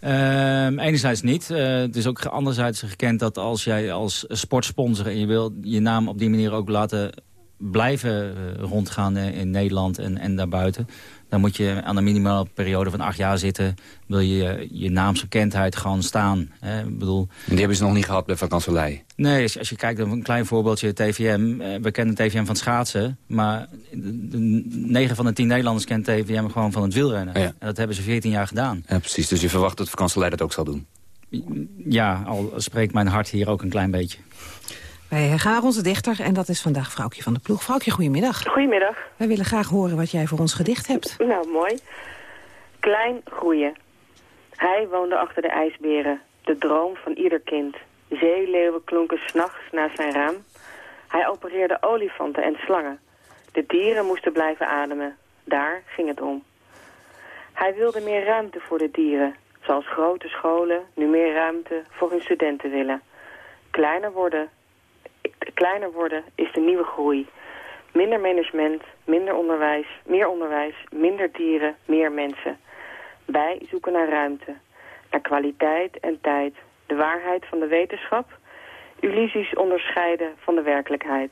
S6: Uh, enerzijds niet. Uh, het is ook anderzijds gekend dat als jij als sportsponsor... en je wil je naam op die manier ook laten blijven uh, rondgaan in Nederland en, en daarbuiten... dan moet je aan een minimale periode van acht jaar zitten. Wil je je naamsbekendheid gewoon staan. Hè? Ik bedoel,
S7: en die hebben ze nog niet gehad bij vakantselij?
S6: Nee, als, als je kijkt naar een klein voorbeeldje, TVM. we kennen TVM van schaatsen. Maar 9 van de 10 Nederlanders kent TVM gewoon van het wielrennen. Ja. En dat hebben ze 14 jaar gedaan.
S7: Ja, precies. Dus je verwacht dat vakantselij dat ook zal doen?
S6: Ja, al spreekt mijn hart hier ook een klein beetje.
S5: Wij gaan naar onze dichter en dat is vandaag Vrouwtje van de Ploeg. Vrouwtje, goedemiddag.
S19: Goedemiddag.
S5: Wij willen graag horen wat jij voor ons gedicht hebt.
S19: Nou, mooi. Klein groeien. Hij woonde achter de ijsberen, de droom van ieder kind. Zeeleeuwen klonken s'nachts naar zijn raam. Hij opereerde olifanten en slangen. De dieren moesten blijven ademen. Daar ging het om. Hij wilde meer ruimte voor de dieren. Zoals grote scholen nu meer ruimte voor hun studenten willen. Kleiner worden, kleiner worden is de nieuwe groei. Minder management, minder onderwijs, meer onderwijs, minder dieren, meer mensen. Wij zoeken naar ruimte, naar kwaliteit en tijd. De waarheid van de wetenschap, illusies onderscheiden van de werkelijkheid.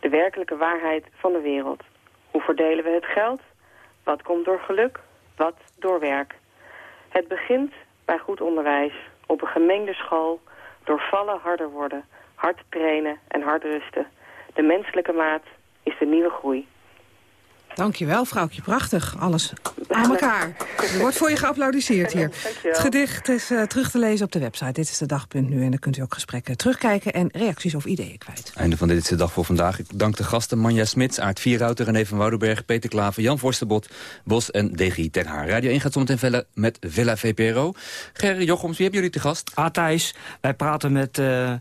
S19: De werkelijke waarheid van de wereld. Hoe verdelen we het geld? Wat komt door geluk? Wat door werk? Het begint bij goed onderwijs, op een gemengde school, door vallen harder worden, hard trainen en hard rusten. De menselijke maat is de nieuwe groei.
S5: Dankjewel, vrouwtje. Prachtig. Alles aan elkaar. Er wordt voor je geapplaudisseerd hier. Het gedicht is uh, terug te lezen op de website. Dit is de dag.nu en dan kunt u ook gesprekken terugkijken... en reacties of ideeën kwijt.
S7: Einde van Dit is de Dag voor vandaag. Ik dank de gasten Manja Smits, Aart Vierhouten, René van Woudenberg... Peter Klaver, Jan Vorstenbot, Bos en DG Ter Haar. Radio 1 gaat zometeen vellen met Villa VPRO. Gerry Jochems, wie hebben jullie te gast?
S20: Ah, Thijs, wij praten met... Uh...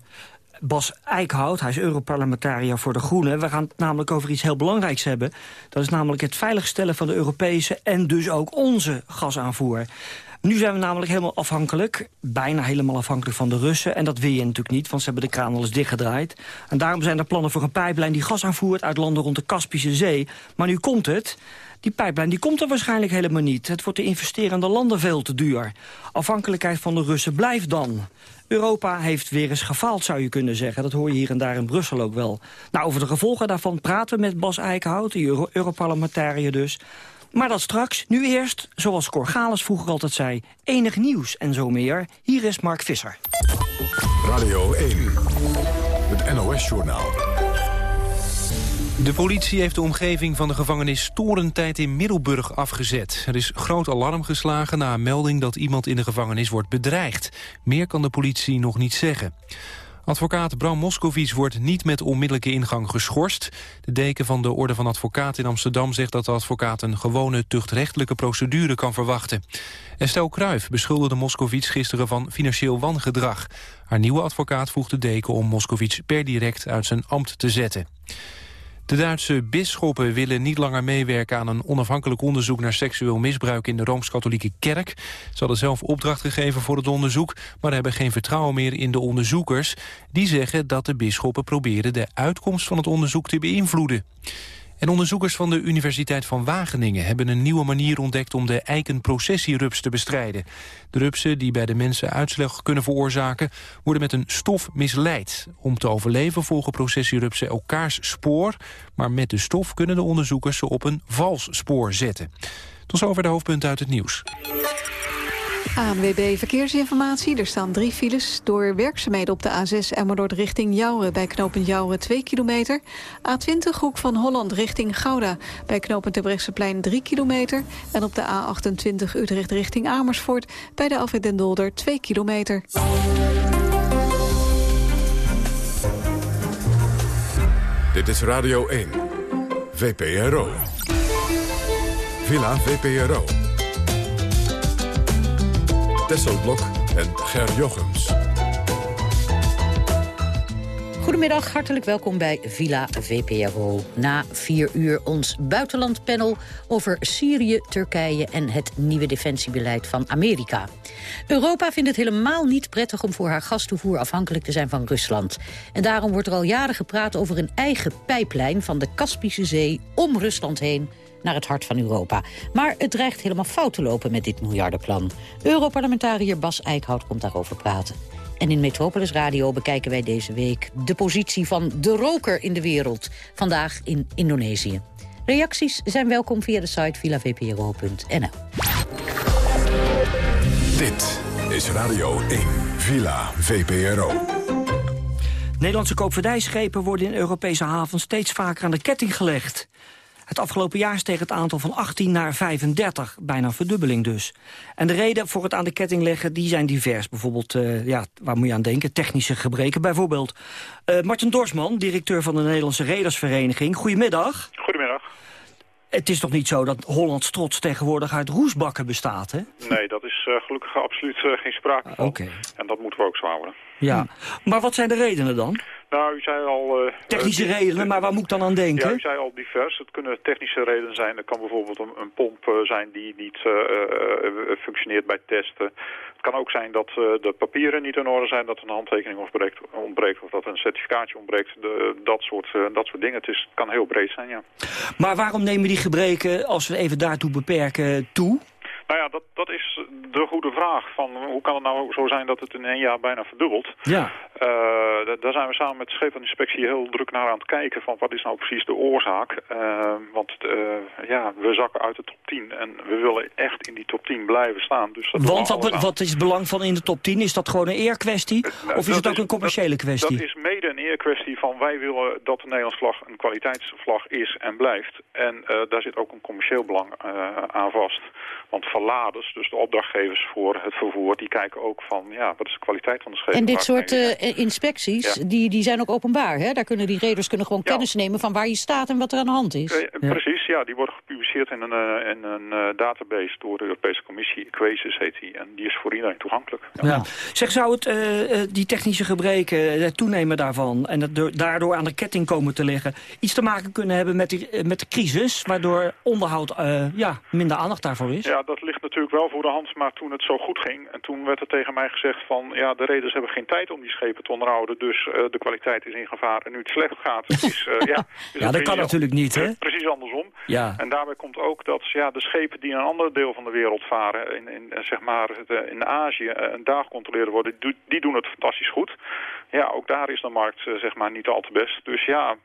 S20: Bas Eickhout, hij is Europarlementariër voor de Groenen. We gaan het namelijk over iets heel belangrijks hebben. Dat is namelijk het veiligstellen van de Europese en dus ook onze gasaanvoer. Nu zijn we namelijk helemaal afhankelijk, bijna helemaal afhankelijk van de Russen. En dat wil je natuurlijk niet, want ze hebben de kraan al eens dichtgedraaid. En daarom zijn er plannen voor een pijplijn die gas aanvoert uit landen rond de Kaspische Zee. Maar nu komt het. Die pijplijn die komt er waarschijnlijk helemaal niet. Het wordt de investerende landen veel te duur. Afhankelijkheid van de Russen blijft dan. Europa heeft weer eens gefaald, zou je kunnen zeggen. Dat hoor je hier en daar in Brussel ook wel. Nou, over de gevolgen daarvan praten we met Bas Eickhout, die Euro Europarlementariër dus. Maar dat straks, nu eerst, zoals Corgalis vroeger altijd zei... enig nieuws en zo meer. Hier is Mark Visser.
S21: Radio 1, het NOS-journaal.
S2: De politie heeft de omgeving van de gevangenis Storentijd in Middelburg afgezet. Er is groot alarm geslagen na een melding dat iemand in de gevangenis wordt bedreigd. Meer kan de politie nog niet zeggen. Advocaat Bram Moskowitz wordt niet met onmiddellijke ingang geschorst. De deken van de Orde van Advocaat in Amsterdam zegt dat de advocaat een gewone tuchtrechtelijke procedure kan verwachten. Estelle Kruijf beschuldigde Moskowitz gisteren van financieel wangedrag. Haar nieuwe advocaat vroeg de deken om Moskowitz per direct uit zijn ambt te zetten. De Duitse bisschoppen willen niet langer meewerken aan een onafhankelijk onderzoek naar seksueel misbruik in de Rooms-Katholieke Kerk. Ze hadden zelf opdracht gegeven voor het onderzoek, maar hebben geen vertrouwen meer in de onderzoekers. Die zeggen dat de bisschoppen proberen de uitkomst van het onderzoek te beïnvloeden. En onderzoekers van de Universiteit van Wageningen hebben een nieuwe manier ontdekt om de eikenprocessierups te bestrijden. De rupsen die bij de mensen uitslag kunnen veroorzaken worden met een stof misleid. Om te overleven volgen processierupsen elkaars spoor, maar met de stof kunnen de onderzoekers ze op een vals spoor zetten. Tot zover de hoofdpunten uit het nieuws.
S4: ANWB Verkeersinformatie. Er staan drie files door werkzaamheden op de A6 Emmerdoord richting Jouren. Bij knooppunt Jouren 2 kilometer. A20 Hoek van Holland richting Gouda. Bij knooppunt Terbrechtseplein 3 kilometer. En op de A28 Utrecht richting Amersfoort. Bij de Alfred den Dolder 2 kilometer.
S21: Dit is Radio 1. VPRO. Villa VPRO. Tesselblok en Ger Jochems.
S22: Goedemiddag, hartelijk welkom bij Villa VPRO. Na vier uur ons buitenlandpanel over Syrië, Turkije... en het nieuwe defensiebeleid van Amerika. Europa vindt het helemaal niet prettig om voor haar gastoevoer afhankelijk te zijn van Rusland. En daarom wordt er al jaren gepraat over een eigen pijplijn... van de Kaspische Zee om Rusland heen naar het hart van Europa. Maar het dreigt helemaal fout te lopen met dit miljardenplan. Europarlementariër Bas Eickhout komt daarover praten. En in Metropolis Radio bekijken wij deze week de positie van de roker in de wereld. Vandaag in Indonesië. Reacties zijn welkom via de site villavpro.nl.
S21: Dit is Radio 1, Villa VPRO.
S20: Nederlandse koopvaardijschepen worden in Europese havens steeds vaker aan de ketting gelegd. Het afgelopen jaar steeg het aantal van 18 naar 35, bijna verdubbeling dus. En de reden voor het aan de ketting leggen die zijn divers. Bijvoorbeeld, uh, ja, waar moet je aan denken? Technische gebreken bijvoorbeeld. Uh, Martin Dorsman, directeur van de Nederlandse Redersvereniging. Goedemiddag.
S23: Goedemiddag.
S20: Het is toch niet zo dat Hollands trots tegenwoordig uit roesbakken bestaat, hè?
S23: Nee, dat is gelukkig absoluut geen sprake van.
S20: Oké.
S23: En dat moeten we ook zo houden.
S20: Ja, maar wat zijn de redenen dan?
S23: Nou, u zei al... Uh,
S20: technische uh, redenen, maar waar moet ik dan aan denken?
S23: Ja, u zei al divers. Het kunnen technische redenen zijn. Het kan bijvoorbeeld een, een pomp zijn die niet functioneert bij testen. Het kan ook zijn dat de papieren niet in orde zijn, dat een handtekening ontbreekt, ontbreekt of dat een certificaatje ontbreekt. De, dat, soort, dat soort dingen. Het, is, het kan heel breed zijn, ja.
S20: Maar waarom nemen die gebreken, als we even daartoe beperken, toe?
S23: Nou ja, dat, dat is de goede vraag. Van, hoe kan het nou zo zijn dat het in één jaar bijna verdubbelt?
S20: Ja.
S23: Uh, daar zijn we samen met de scheepvaartinspectie heel druk naar aan het kijken... van wat is nou precies de oorzaak. Uh, want uh, ja, we zakken uit de top 10 en we willen echt in die top 10 blijven staan. Dus dat
S20: want wat, wat, is het belang van in de top 10? Is dat gewoon een eerkwestie? of is het ook is, een commerciële
S23: dat,
S20: kwestie?
S23: Dat is mede een eerkwestie van wij willen dat de Nederlandse vlag een kwaliteitsvlag is en blijft. En daar zit ook een commercieel belang aan vast. Want verladers, dus de opdrachtgevers voor het vervoer... die kijken ook van, ja, wat is de kwaliteit van de schepen.
S22: En dit soort uh, inspecties, ja. die, die zijn ook openbaar, hè? Daar kunnen die reders kunnen gewoon ja. kennis nemen van waar je staat en wat er aan de hand is.
S23: Uh, precies, ja. Die worden gepubliceerd in een, uh, in een database door de Europese Commissie. Equasis heet die. En die is voor iedereen toegankelijk.
S20: Ja. Zeg, zou het die technische gebreken, het toenemen daarvan... en het daardoor aan de ketting komen te liggen... iets te maken kunnen hebben met, die, met de crisis... waardoor onderhoud ja, minder aandacht daarvoor is?
S23: Ja, dat ligt natuurlijk wel voor de hand, maar toen het zo goed ging... en toen werd er tegen mij gezegd van... ja, de reders hebben geen tijd om die schepen te onderhouden... dus uh, de kwaliteit is in gevaar en nu het slecht gaat... is, uh, ja, *laughs* is
S20: ja, dat kan natuurlijk niet, hè? *laughs*
S23: Precies andersom.
S20: Ja.
S23: En daarbij komt ook dat ja, de schepen die in een ander deel van de wereld varen... in, in, zeg maar, in Azië en daar gecontroleerd worden... Die, die doen het fantastisch goed. Ja, ook daar is de markt zeg maar niet al te best. Dus ja,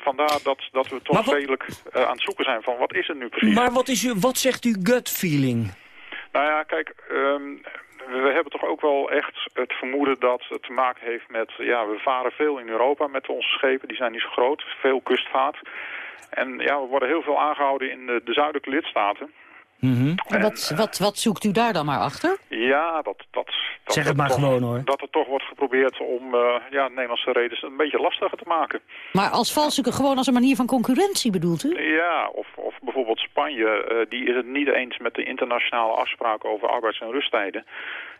S23: vandaar dat, dat we toch redelijk aan het zoeken zijn van... wat is het nu precies?
S20: Maar wat, is uw, wat zegt uw gut feeling?
S23: Nou ja, kijk, um, we hebben toch ook wel echt het vermoeden dat het te maken heeft met... Ja, we varen veel in Europa met onze schepen, die zijn niet zo groot, veel kustvaart. En ja, we worden heel veel aangehouden in de zuidelijke lidstaten.
S20: Mm -hmm.
S22: en wat, wat, wat zoekt u daar dan maar achter?
S23: Ja, dat... dat, dat
S20: zeg het maar
S23: toch,
S20: gewoon hoor.
S23: Dat er toch wordt geprobeerd om uh, ja, Nederlandse reders een beetje lastiger te maken.
S22: Maar als valselijke gewoon als een manier van concurrentie bedoelt u?
S23: Ja, of, of bijvoorbeeld Spanje, uh, die is het niet eens met de internationale afspraken over arbeids- en rusttijden.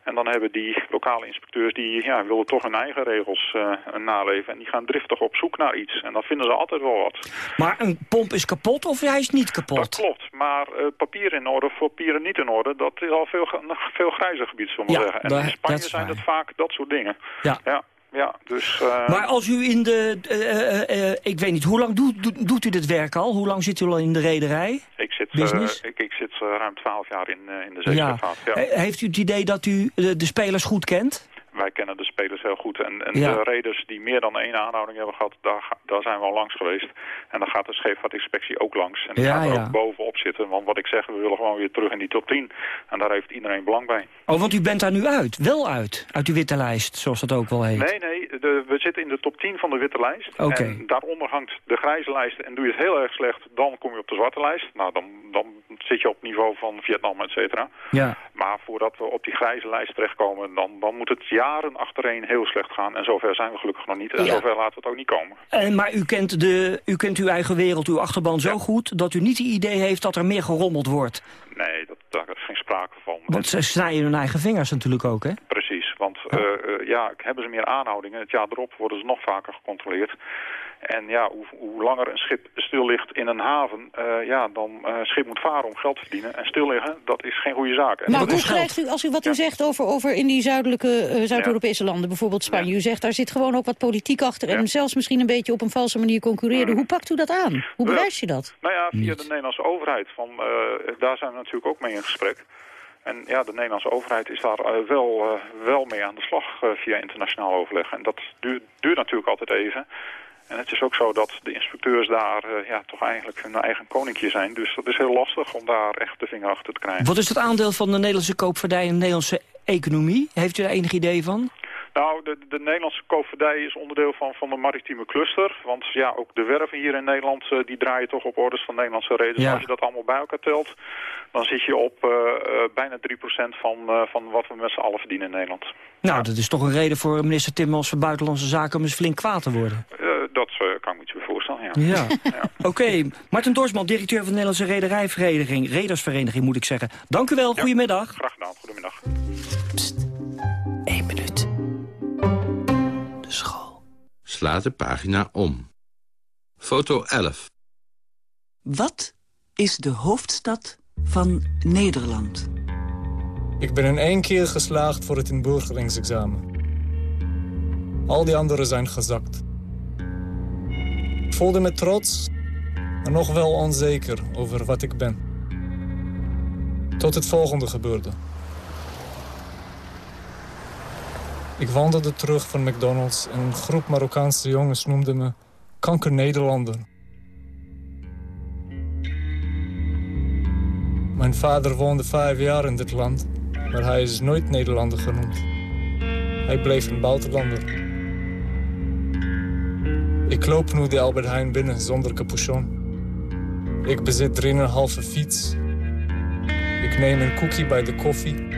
S23: En dan hebben die lokale inspecteurs, die ja, willen toch hun eigen regels uh, naleven. En die gaan driftig op zoek naar iets. En dan vinden ze altijd wel wat.
S20: Maar een pomp is kapot of hij is niet kapot?
S23: Dat klopt. Maar uh, papier in orde voor papieren niet in orde, dat is al veel, nog veel grijzer gebied, zullen we
S20: ja,
S23: zeggen. En in Spanje zijn het vaak dat soort dingen.
S20: Ja.
S23: ja. Ja, dus... Uh...
S20: Maar als u in de... Uh, uh, ik weet niet, hoe lang doet, doet, doet, u dit werk al? Hoe lang zit u al in de rederij?
S23: Ik zit, ik, ik zit ruim twaalf jaar in, in de zeescheepvaart. Ja.
S20: ja. Heeft u het idee dat u de, de spelers goed kent?
S23: Wij kennen de spelers heel goed. En, en
S20: ja.
S23: de reders die meer dan één aanhouding hebben gehad, daar, daar zijn we al langs geweest. En dan gaat de scheepvaartinspectie ook langs. En die
S20: ja,
S23: gaat er
S20: ja.
S23: ook bovenop zitten. Want wat ik zeg, we willen gewoon weer terug in die top 10. En daar heeft iedereen belang bij.
S20: Oh, want u bent daar nu uit. Wel uit. Uit uw witte lijst, zoals dat ook wel heet.
S23: Nee, nee. De, we zitten in de top 10 van de witte lijst.
S20: Oké. Okay.
S23: En daaronder hangt de grijze lijst. En doe je het heel erg slecht, dan kom je op de zwarte lijst. Nou, dan, dan zit je op niveau van Vietnam, et cetera.
S20: Ja.
S23: Maar voordat we op die grijze lijst terechtkomen, dan, dan moet het jaren achtereen heel slecht gaan. En zover zijn we gelukkig nog niet. En
S20: Ja.
S23: zover laten we het ook niet komen.
S20: En, maar u kent, de, u kent uw eigen wereld, uw achterban zo goed... dat u niet het idee heeft dat er meer gerommeld wordt.
S23: Nee, dat, daar is geen sprake van.
S20: Want ze snijden hun eigen vingers natuurlijk ook, hè?
S23: Precies, want uh, uh, ja, hebben ze meer aanhoudingen. Het jaar erop worden ze nog vaker gecontroleerd. En ja, hoe, hoe langer een schip stil ligt in een haven, uh, ja, dan uh, schip moet varen om geld te verdienen. En stil liggen, dat is geen goede zaak. En
S22: Maar
S23: dat
S22: hoe krijgt u, als u wat u zegt over, over in die zuidelijke uh, Zuid-Europese landen, bijvoorbeeld Spanje, u zegt daar zit gewoon ook wat politiek achter en zelfs misschien een beetje op een valse manier concurreren. Hoe pakt u dat aan? Hoe bewijst je dat?
S23: Nou ja, via de Nederlandse overheid. Van, uh, daar zijn we natuurlijk ook mee in gesprek. En ja, de Nederlandse overheid is daar uh, wel, uh, wel mee aan de slag uh, via internationaal overleg. En dat duurt, duurt natuurlijk altijd even. En het is ook zo dat de inspecteurs daar uh, ja, toch eigenlijk hun eigen koninkje zijn. Dus dat is heel lastig om daar echt de vinger achter te krijgen.
S20: Wat is het aandeel van de Nederlandse koopvaardij in de Nederlandse economie? Heeft u daar enig idee van?
S23: Nou, de, de Nederlandse koopvaardij is onderdeel van, van de maritieme cluster. Want ja, ook de werven hier in Nederland, uh, die draaien toch op orders van Nederlandse reders.
S20: Ja.
S23: Als je dat allemaal bij elkaar telt, dan zit je op uh, uh, bijna 3% van, van wat we met z'n allen verdienen in Nederland.
S20: Nou, dat is toch een reden voor minister Timmels van Buitenlandse Zaken om eens flink kwaad te worden.
S23: dat kan ik me iets meer voorstellen, ja.
S20: Ja. *laughs* ja. Oké, okay. Martin Dorsman, directeur van de Nederlandse Rederijvereniging, Redersvereniging moet ik zeggen. Dank u wel,
S23: ja.
S20: goedemiddag.
S23: Graag gedaan, goedemiddag.
S20: Psst,
S24: Sla de pagina om. Foto 11.
S25: Wat is de hoofdstad van Nederland?
S26: Ik ben in één keer geslaagd voor het inburgeringsexamen. Al die anderen zijn gezakt. Ik voelde me trots, maar nog wel onzeker over wat ik ben. Tot het volgende gebeurde. Ik wandelde terug van McDonald's en een groep Marokkaanse jongens noemde me kanker Nederlander. Mijn vader woonde vijf jaar in dit land, maar hij is nooit Nederlander genoemd. Hij bleef een buitenlander. Ik loop nu de Albert Heijn binnen zonder capuchon. Ik bezit 3,5 fiets. Ik neem een koekje bij de koffie.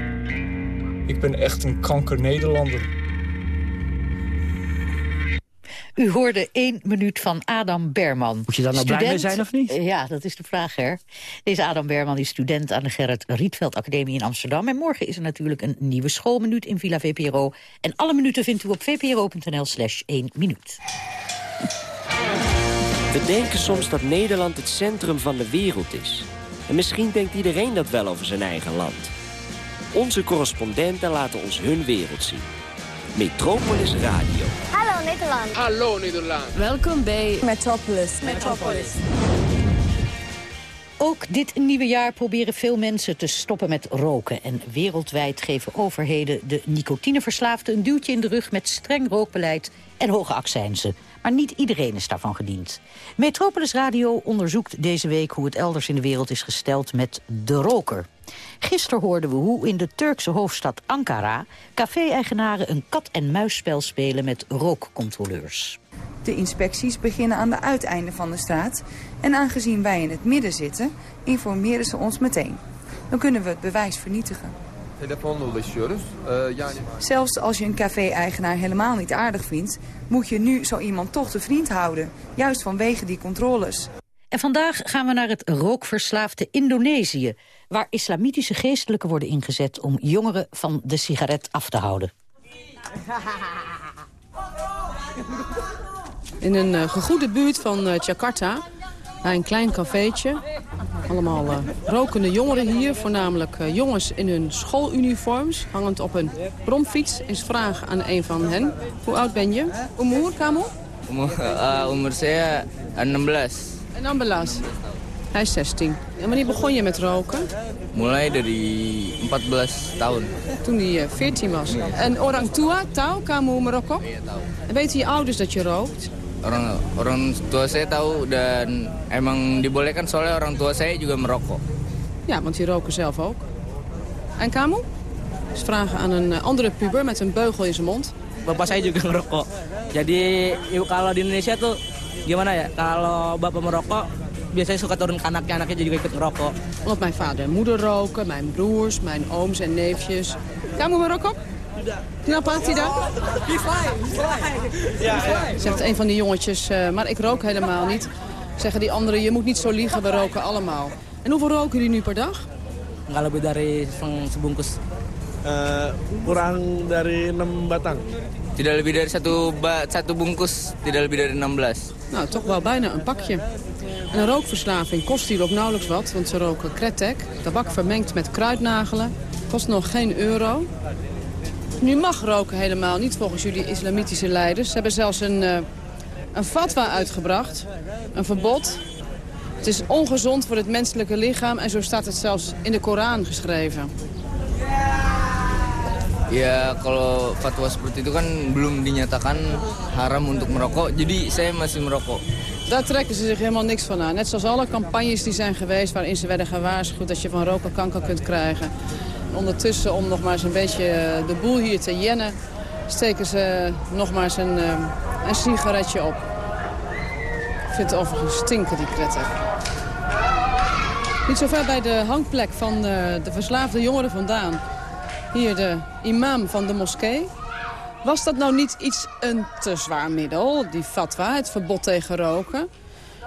S26: Ik ben echt een kanker Nederlander.
S22: U hoorde één minuut van Adam Berman.
S20: Moet je daar nou blij mee zijn of niet?
S22: Ja, dat is de vraag, hè. Deze Adam Berman is student aan de Gerrit Rietveld Academie in Amsterdam. En morgen is er natuurlijk een nieuwe schoolminuut in Villa VPRO. En alle minuten vindt u op vpro.nl slash 1 minuut.
S27: We denken soms dat Nederland het centrum van de wereld is. En misschien denkt iedereen dat wel over zijn eigen land. Onze correspondenten laten ons hun wereld zien. Metropolis Radio.
S16: Hallo Nederland.
S27: Hallo Nederland.
S16: Welkom bij Metropolis. Metropolis.
S22: Ook dit nieuwe jaar proberen veel mensen te stoppen met roken. En wereldwijd geven overheden de nicotineverslaafden een duwtje in de rug... met streng rookbeleid en hoge accijnzen. Maar niet iedereen is daarvan gediend. Metropolis Radio onderzoekt deze week hoe het elders in de wereld is gesteld met de roker. Gisteren hoorden we hoe in de Turkse hoofdstad Ankara... café-eigenaren een kat-en-muisspel spelen met rookcontroleurs.
S28: De inspecties beginnen aan de uiteinden van de straat. En aangezien wij in het midden zitten, informeren ze ons meteen. Dan kunnen we het bewijs vernietigen.
S29: Yani...
S28: Zelfs als je een café-eigenaar helemaal niet aardig vindt... moet je nu zo iemand toch te vriend houden. Juist vanwege die controles.
S22: En vandaag gaan we naar het rookverslaafde Indonesië... waar islamitische geestelijken worden ingezet om jongeren van de sigaret af te houden.
S30: In een eh, gegoede buurt van eh, Jakarta, bij een klein cafeetje. Allemaal eh, rokende jongeren hier, voornamelijk jongens in hun schooluniforms... hangend op een bromfiets, is vraag aan een van hen. Hoe oud ben je? Omoer, Kamu?
S31: Omoer, uh, omoer 16.
S30: En ambulance. Hij is 16. Wanneer begon je met roken?
S31: Mulai dari 14 tahun.
S30: Toen hij eh, 14 was. En orang tua tau kamu merokok? En weten je ouders dat je rookt?
S31: Orang, orang tua saya tahu dan emang dibolehkan soalnya orang tua saya juga merokok.
S30: Ja, want die roken zelf ook. En kamu? Dus vragen aan een eh, andere puber met een beugel in zijn mond.
S32: Bapak saya juga merokok. Jadi kalau di Indonesia tuh gimana ya? Kalau bapak merokok biasanya suka turun ke anaknya, anaknya juga ikut ngerokok.
S30: Omdat mijn vader en moeder roken, mijn broers, mijn ooms en neefjes. Kamu merokok? Kenapa tidak?
S32: Ja,
S30: Zegt een van die jongetjes, uh, maar ik rook helemaal niet. Zeggen die anderen, je moet niet zo liegen, we roken allemaal. En hoeveel roken jullie nu per dag?
S32: Nggak lebih dari sebungkus.
S33: Uh, kurang dari 6 batang.
S31: Tidak lebih dari satu, satu bungkus, tidak lebih dari 16.
S30: Nou, toch wel bijna een pakje. En een rookverslaving kost hier ook nauwelijks wat, want ze roken kretek, tabak vermengd met kruidnagelen. Kost nog geen euro. Nu mag roken helemaal niet volgens jullie islamitische leiders. Ze hebben zelfs een, uh, een fatwa uitgebracht, een verbod. Het is ongezond voor het menselijke lichaam en zo staat het zelfs in de Koran geschreven.
S31: Ya kalau fatwa seperti itu kan belum dinyatakan haram untuk merokok, jadi saya masih merokok.
S30: Daar trekken ze zich helemaal niks van aan. Net zoals alle campagnes die zijn geweest waarin ze werden gewaarschuwd dat je van roken kanker kunt krijgen. Ondertussen, om nog maar eens een beetje de boel hier te jennen, steken ze nog maar eens een, een sigaretje op. Ik vind het overigens stinken, die kretten. Niet zo ver bij de hangplek van de, de verslaafde jongeren vandaan. Hier de imam van de moskee. Was dat nou niet iets een te zwaar middel, die fatwa, het verbod tegen roken?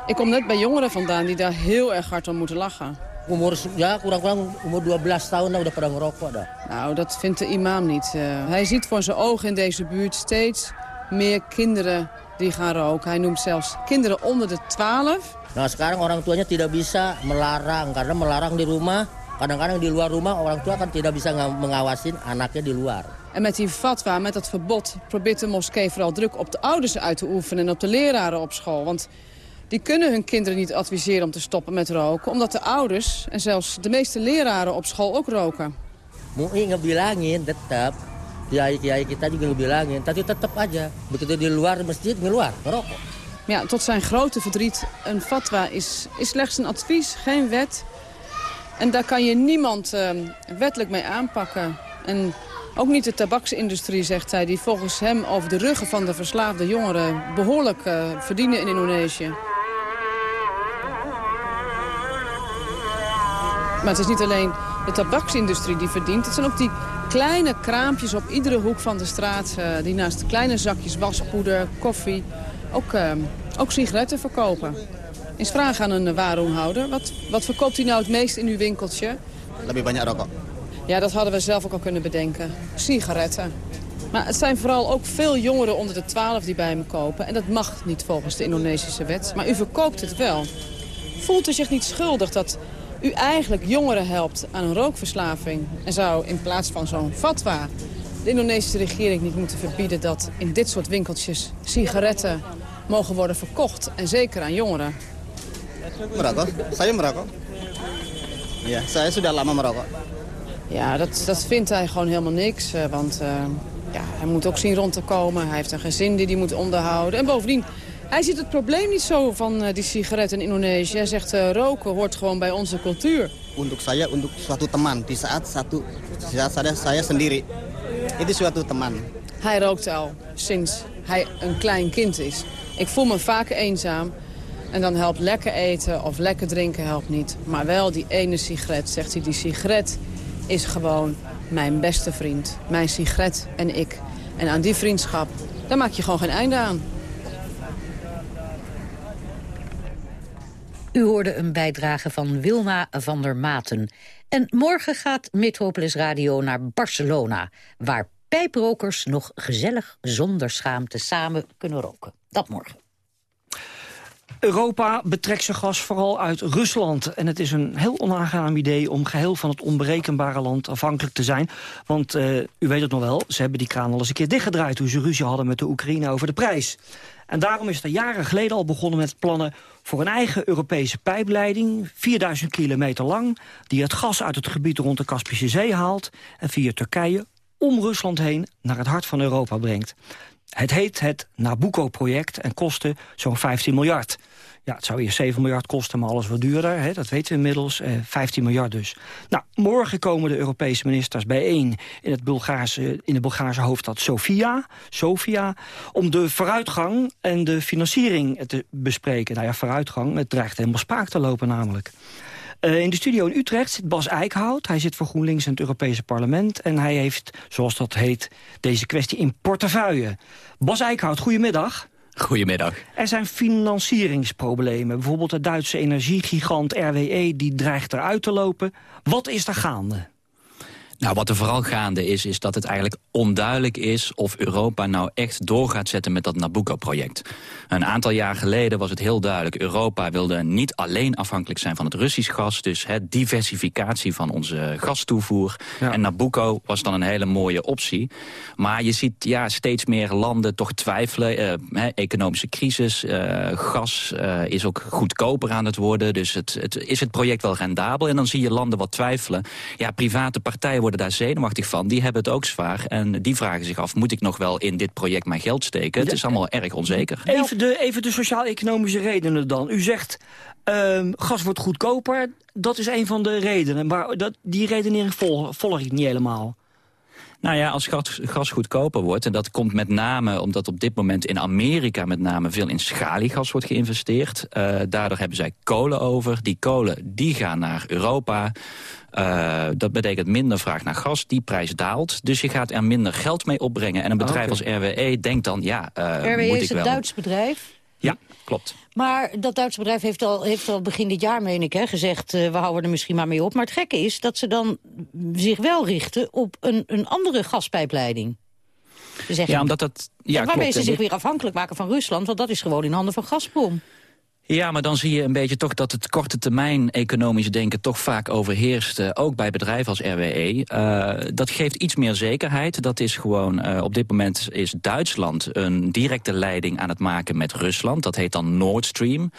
S30: Ik kom net bij jongeren vandaan die daar heel erg hard om moeten lachen.
S32: Umur ya kurang-kurang umur 12 tahun udah pada ngerokok dah.
S30: Nou, dat vindt de imam niet. Uh, hij ziet voor zijn ogen in deze buurt steeds meer kinderen die gaan roken. Hij noemt zelfs kinderen onder de 12.
S32: Nou, sekarang orang tuanya tidak bisa melarang karena melarang di rumah Kadang-kadang di luar rumah orang tua kan tidak bisa mengawasin anaknya di luar.
S30: En met die fatwa, met dat verbod, probeert de moskee vooral druk op de ouders uit te oefenen en op de leraren op school. Want die kunnen hun kinderen niet adviseren om te stoppen met roken... omdat de ouders en zelfs de meeste leraren op school ook roken.
S34: Mui ngebilangin tetap, kiai-kiai kita juga ngebilangin, tapi tetap aja. Begitu di luar masjid, ngeluar, ngerokok.
S30: Ja, tot zijn grote verdriet, een fatwa is, is slechts een advies, geen wet. En daar kan je niemand uh, wettelijk mee aanpakken. En ook niet de tabaksindustrie, zegt hij, die volgens hem over de ruggen van de verslaafde jongeren behoorlijk uh, verdienen in Indonesië. Maar het is niet alleen de tabaksindustrie die verdient. Het zijn ook die kleine kraampjes op iedere hoek van de straat... Uh, die naast kleine zakjes waspoeder, koffie, ook, uh, ook sigaretten verkopen. Eens vragen aan een waaromhouder. Wat, wat verkoopt u nou het meest in uw winkeltje?
S35: Lebih banyak rokok.
S30: Ja, dat hadden we zelf ook al kunnen bedenken. Sigaretten. Maar het zijn vooral ook veel jongeren onder de 12 die bij me kopen. En dat mag niet volgens de Indonesische wet. Maar u verkoopt het wel. Voelt u zich niet schuldig dat u eigenlijk jongeren helpt aan een rookverslaving... en zou in plaats van zo'n fatwa de Indonesische regering niet moeten verbieden... dat in dit soort winkeltjes sigaretten mogen worden verkocht. En zeker aan jongeren.
S35: Merokok? Saya merokok. Ja, saya sudah lama merokok.
S30: Ja, dat, dat vindt hij gewoon helemaal niks. Uh, want uh, ja, hij moet ook zien rond te komen. Hij heeft een gezin die hij moet onderhouden. En bovendien, hij ziet het probleem niet zo van uh, die sigaretten in Indonesië. Hij zegt, roken hoort gewoon bij onze cultuur.
S35: Untuk saya, untuk suatu teman. Di saat, satu, di saat saya, saya sendiri. Itu suatu teman.
S30: Hij rookt al sinds hij een klein kind is. Ik voel me vaak eenzaam. En dan helpt lekker eten of lekker drinken helpt niet. Maar wel die ene sigaret, zegt hij. Die sigaret is gewoon mijn beste vriend. Mijn sigaret en ik. En aan die vriendschap, daar maak je gewoon geen einde aan.
S22: U hoorde een bijdrage van Wilma van der Maten. En morgen gaat Metropolis Radio naar Barcelona... waar pijprokers nog gezellig zonder schaamte samen kunnen roken. Dat morgen.
S20: Europa betrekt zijn gas vooral uit Rusland. En het is een heel onaangenaam idee om geheel van het onberekenbare land afhankelijk te zijn. Want uh, u weet het nog wel, ze hebben die kraan al eens een keer dichtgedraaid... toen ze ruzie hadden met de Oekraïne over de prijs. En daarom is er jaren geleden al begonnen met plannen voor een eigen Europese pijpleiding... 4000 kilometer lang, die het gas uit het gebied rond de Kaspische Zee haalt... en via Turkije om Rusland heen naar het hart van Europa brengt. Het heet het Nabucco-project en kostte zo'n 15 miljard. Ja, het zou eerst 7 miljard kosten, maar alles wat duurder. Hè, dat weten we inmiddels. Eh, 15 miljard dus. Nou, morgen komen de Europese ministers bijeen in, het Bulgaarse, in de Bulgaarse hoofdstad Sofia, Sofia, om de vooruitgang en de financiering te bespreken. Nou ja, vooruitgang, het dreigt helemaal spaak te lopen namelijk. Uh, in de studio in Utrecht zit Bas Eickhout. Hij zit voor GroenLinks in het Europese parlement. En hij heeft, zoals dat heet, deze kwestie in portefeuille. Bas Eickhout, goedemiddag.
S36: Goedemiddag.
S20: Er zijn financieringsproblemen. Bijvoorbeeld de Duitse energiegigant RWE die dreigt eruit te lopen. Wat is er gaande?
S36: Nou, wat er vooral gaande is, is dat het eigenlijk onduidelijk is... of Europa nou echt door gaat zetten met dat Nabucco-project. Een aantal jaar geleden was het heel duidelijk... Europa wilde niet alleen afhankelijk zijn van het Russisch gas... dus hè, diversificatie van onze gastoevoer. Ja. En Nabucco was dan een hele mooie optie. Maar je ziet ja, steeds meer landen toch twijfelen. Hè, economische crisis, uh, gas uh, is ook goedkoper aan het worden. Dus het, het, is het project wel rendabel? En dan zie je landen wat twijfelen. Ja, private partijen worden daar zenuwachtig van. Die hebben het ook zwaar. En die vragen zich af, moet ik nog wel in dit project mijn geld steken? Het is allemaal erg onzeker.
S20: Even de, even de sociaal-economische redenen dan. U zegt, um, gas wordt goedkoper. Dat is een van de redenen. Maar dat, die redenering volg, volg ik niet helemaal.
S36: Nou ja, als gas, gas goedkoper wordt... en dat komt met name omdat op dit moment in Amerika... met name veel in schaliegas wordt geïnvesteerd. Uh, daardoor hebben zij kolen over. Die kolen die gaan naar Europa. Uh, dat betekent minder vraag naar gas. Die prijs daalt. Dus je gaat er minder geld mee opbrengen. En een bedrijf okay. als RWE denkt dan... ja, uh,
S22: RWE
S36: moet
S22: is
S36: ik
S22: een
S36: wel...
S22: Duits bedrijf?
S36: Ja, klopt.
S22: Maar dat Duitse bedrijf heeft al, heeft al begin dit jaar, meen ik, hè, gezegd... Uh, we houden er misschien maar mee op. Maar het gekke is dat ze dan zich wel richten op een, een andere gaspijpleiding.
S36: Zeggen, ja, omdat dat... Ja,
S22: waarmee
S36: klopt.
S22: ze zich weer afhankelijk maken van Rusland... want dat is gewoon in handen van Gazprom.
S36: Ja, maar dan zie je een beetje toch dat het korte termijn economische denken toch vaak overheerst, uh, ook bij bedrijven als RWE. Uh, dat geeft iets meer zekerheid. Dat is gewoon, uh, op dit moment is Duitsland een directe leiding aan het maken met Rusland. Dat heet dan Nord Stream.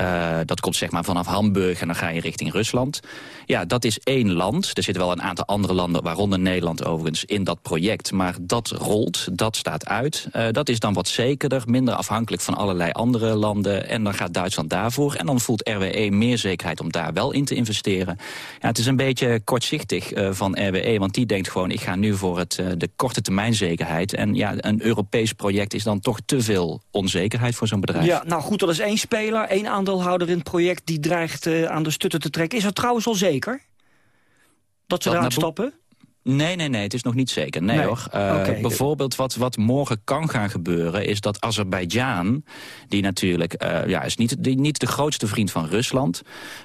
S36: Uh, dat komt zeg maar vanaf Hamburg en dan ga je richting Rusland. Ja, dat is één land. Er zitten wel een aantal andere landen, waaronder Nederland overigens, in dat project. Maar dat rolt, dat staat uit. Uh, dat is dan wat zekerder, minder afhankelijk van allerlei andere landen. En dan gaat Duitsland daarvoor. En dan voelt RWE meer zekerheid om daar wel in te investeren. Ja, het is een beetje kortzichtig uh, van RWE, want die denkt gewoon... ik ga nu voor het, de korte termijn zekerheid. En ja, een Europees project is dan toch te veel onzekerheid voor zo'n bedrijf.
S20: Ja, nou goed, dat is één speler, één aandeelhouder in het project... die dreigt uh, aan de stutten te trekken. Is dat trouwens al zeker? Dat ze eruit stappen?
S36: Nee, nee, nee, het is nog niet zeker. Nee, nee. hoor. Uh, okay. Bijvoorbeeld wat, wat morgen kan gaan gebeuren... is dat Azerbeidzjan, die natuurlijk uh, ja, is niet, die, niet de grootste vriend van Rusland...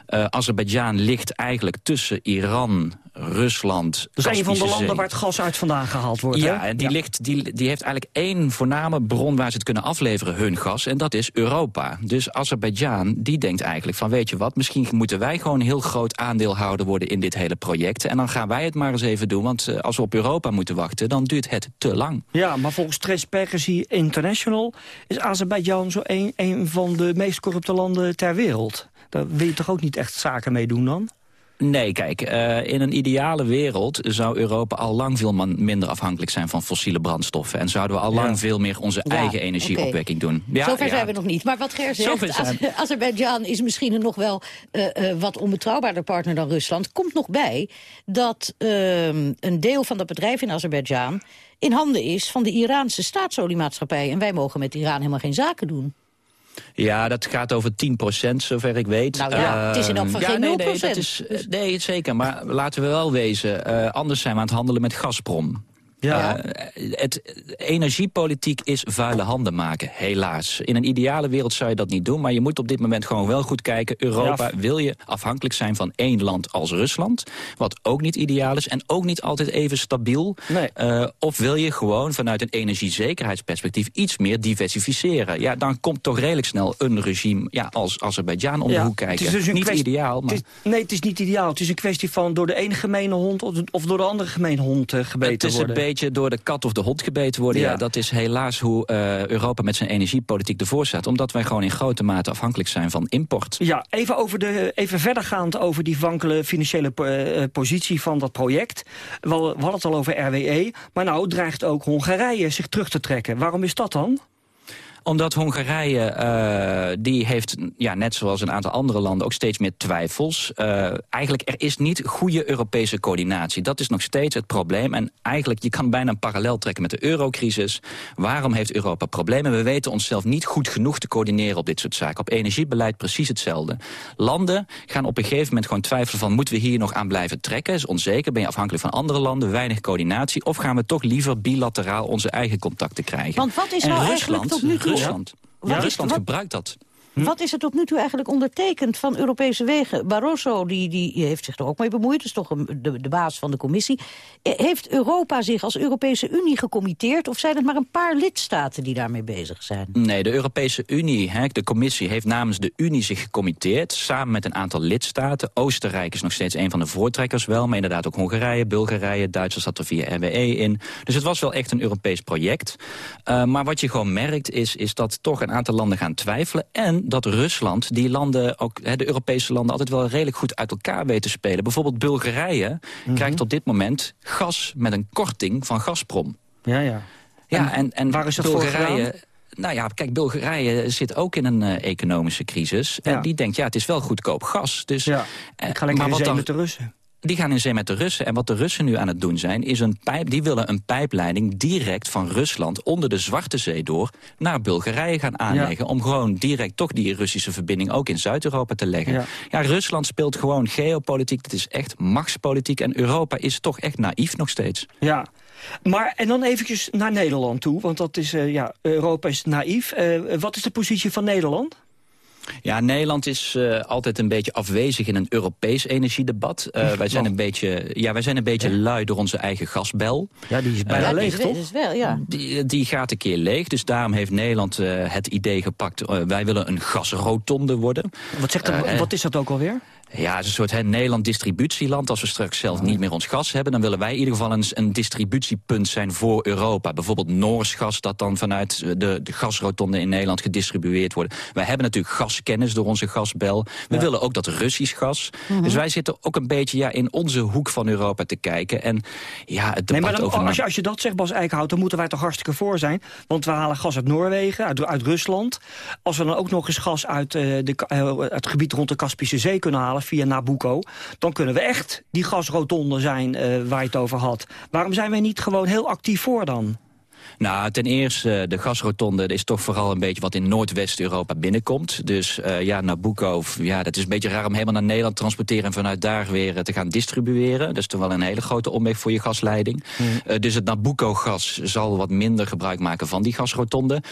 S36: Uh, Azerbeidzjan ligt eigenlijk tussen Iran, Rusland...
S20: Is een van de landen
S36: Zee.
S20: waar het gas uit vandaan gehaald wordt,
S36: Ja, en die, ja. Ligt, die, die heeft eigenlijk één voorname bron waar ze het kunnen afleveren, hun gas. En dat is Europa. Dus Azerbeidzjan, die denkt eigenlijk van, weet je wat... misschien moeten wij gewoon een heel groot aandeelhouder worden in dit hele project. En dan gaan wij het maar eens even doen... Want uh, als we op Europa moeten wachten, dan duurt het te lang.
S20: Ja, maar volgens Transparency International is Azerbeidzjan zo een, een van de meest corrupte landen ter wereld. Daar wil je toch ook niet echt zaken mee doen dan?
S36: Nee, kijk, uh, in een ideale wereld zou Europa al lang veel minder afhankelijk zijn van fossiele brandstoffen. En zouden we al lang ja. veel meer onze ja, eigen energieopwekking
S22: okay.
S36: doen.
S22: Ja, Zover zijn we nog niet. Maar wat Ger zegt, Azerbeidzjan is misschien een nog wel uh, uh, wat onbetrouwbaarder partner dan Rusland. Komt nog bij dat een deel van dat bedrijf in Azerbeidzjan in handen is van de Iraanse staatsoliemaatschappij. En wij mogen met Iran helemaal geen zaken doen.
S36: Ja, dat gaat over 10 procent, zover ik weet.
S22: Nou ja, uh, het is in elk geval geen 0
S36: nee, nee, dat is, nee, zeker. Maar laten we wel wezen, uh, anders zijn we aan het handelen met Gazprom. Ja. Uh, het, energiepolitiek is vuile handen maken, helaas. In een ideale wereld zou je dat niet doen, maar je moet op dit moment gewoon wel goed kijken. Europa, ja. wil je afhankelijk zijn van één land als Rusland, wat ook niet ideaal is en ook niet altijd even stabiel.
S20: Nee.
S36: Uh, of wil je gewoon vanuit een energiezekerheidsperspectief iets meer diversificeren? Ja, dan komt toch redelijk snel een regime ja, als Azerbeidzjan om ja, de hoek kijken.
S20: Het is dus
S36: niet
S20: kwestie,
S36: ideaal, maar...
S20: Het is, nee, het is niet ideaal. Het is een kwestie van door de ene gemene hond of door de andere gemene hond uh, gebeten worden.
S36: Beetje door de kat of de hond gebeten worden. Ja. ja dat is helaas hoe uh, Europa met zijn energiepolitiek ervoor staat. Omdat wij gewoon in grote mate afhankelijk zijn van import.
S20: Ja, even, over de, even verdergaand over die wankele financiële uh, positie van dat project. We, we hadden het al over RWE. Maar nou dreigt ook Hongarije zich terug te trekken. Waarom is dat dan?
S36: Omdat Hongarije, uh, die heeft, ja, net zoals een aantal andere landen, ook steeds meer twijfels. Uh, eigenlijk, er is niet goede Europese coördinatie. Dat is nog steeds het probleem. En eigenlijk, je kan bijna een parallel trekken met de eurocrisis. Waarom heeft Europa problemen? We weten onszelf niet goed genoeg te coördineren op dit soort zaken. Op energiebeleid precies hetzelfde. Landen gaan op een gegeven moment gewoon twijfelen van... moeten we hier nog aan blijven trekken? Is onzeker, ben je afhankelijk van andere landen, weinig coördinatie... of gaan we toch liever bilateraal onze eigen contacten krijgen?
S22: Want wat is en nou
S36: Rusland,
S22: eigenlijk tot nu toe...
S36: Rusland. Ja, Rusland gebruikt dat.
S22: Hm? Wat is er tot nu toe eigenlijk ondertekend van Europese wegen? Barroso die, die heeft zich er ook mee bemoeid, dat is toch een, de, de baas van de commissie. Heeft Europa zich als Europese Unie gecommitteerd... of zijn het maar een paar lidstaten die daarmee bezig zijn?
S36: Nee, de Europese Unie, hè, de commissie, heeft namens de Unie zich gecommitteerd... samen met een aantal lidstaten. Oostenrijk is nog steeds een van de voortrekkers wel... maar inderdaad ook Hongarije, Bulgarije, Duitsland zat er via RWE in. Dus het was wel echt een Europees project. Uh, maar wat je gewoon merkt is, is dat toch een aantal landen gaan twijfelen... en dat Rusland die landen, ook hè, de Europese landen... altijd wel redelijk goed uit elkaar weten te spelen. Bijvoorbeeld Bulgarije mm -hmm. krijgt op dit moment gas met een korting van Gazprom.
S20: Ja, ja.
S36: Ja, en, en
S20: waar is dat
S36: Bulgarije... Nou ja, kijk, Bulgarije zit ook in een uh, economische crisis. Ja. En die denkt, ja, het is wel goedkoop gas. Dus,
S20: ja, ik ga lekker maar wat dan, met de Russen.
S36: Die gaan in zee met de Russen. En wat de Russen nu aan het doen zijn, is een pijp. Die willen een pijpleiding direct van Rusland onder de Zwarte Zee door naar Bulgarije gaan aanleggen. Ja. Om gewoon direct toch die Russische verbinding ook in Zuid-Europa te leggen. Ja. ja, Rusland speelt gewoon geopolitiek. Dat is echt machtspolitiek. En Europa is toch echt naïef nog steeds.
S20: Ja, maar en dan eventjes naar Nederland toe, want dat is, uh, ja, Europa is naïef. Uh, wat is de positie van Nederland?
S36: Ja, Nederland is uh, altijd een beetje afwezig in een Europees energiedebat. Uh, wij, zijn een beetje, ja, wij zijn een beetje lui door onze eigen gasbel.
S20: Ja, die is bijna uh, leeg, toch?
S22: Is wel, ja.
S36: Die, die, gaat een keer leeg, dus daarom heeft Nederland het idee gepakt... wij willen een gasrotonde worden.
S20: Wat, zegt dat, wat is dat ook alweer?
S36: Ja, het is een soort hè, Nederland distributieland. Als we straks zelf niet meer ons gas hebben... dan willen wij in ieder geval een, een distributiepunt zijn voor Europa. Bijvoorbeeld Noors gas dat dan vanuit de, de gasrotonde in Nederland gedistribueerd wordt. Wij hebben natuurlijk gaskennis door onze gasbel. We willen ook dat Russisch gas.
S20: Mhm.
S36: Dus wij zitten ook een beetje ja, in onze hoek van Europa te kijken. En ja, het debat
S20: dan,
S36: over...
S20: als, je, als je dat zegt, Bas Eickhout, dan moeten wij toch hartstikke voor zijn. Want we halen gas uit Noorwegen, uit, uit Rusland. Als we dan ook nog eens gas uit uh, de, uh, het gebied rond de Kaspische Zee kunnen halen via Nabucco... dan kunnen we echt die gasrotonde zijn uh, waar je het over had. Waarom zijn wij niet gewoon heel actief voor dan?
S36: Nou, ten eerste, de gasrotonde is toch vooral een beetje wat in Noordwest-Europa binnenkomt. Dus uh, ja, Nabucco, ja, dat is een beetje raar om helemaal naar Nederland te transporteren... en vanuit daar weer uh, te gaan distribueren. Dat is toch wel een hele grote omweg voor je gasleiding.
S20: Mm.
S36: Uh, dus het Nabucco-gas zal wat minder gebruik maken van die gasrotonde.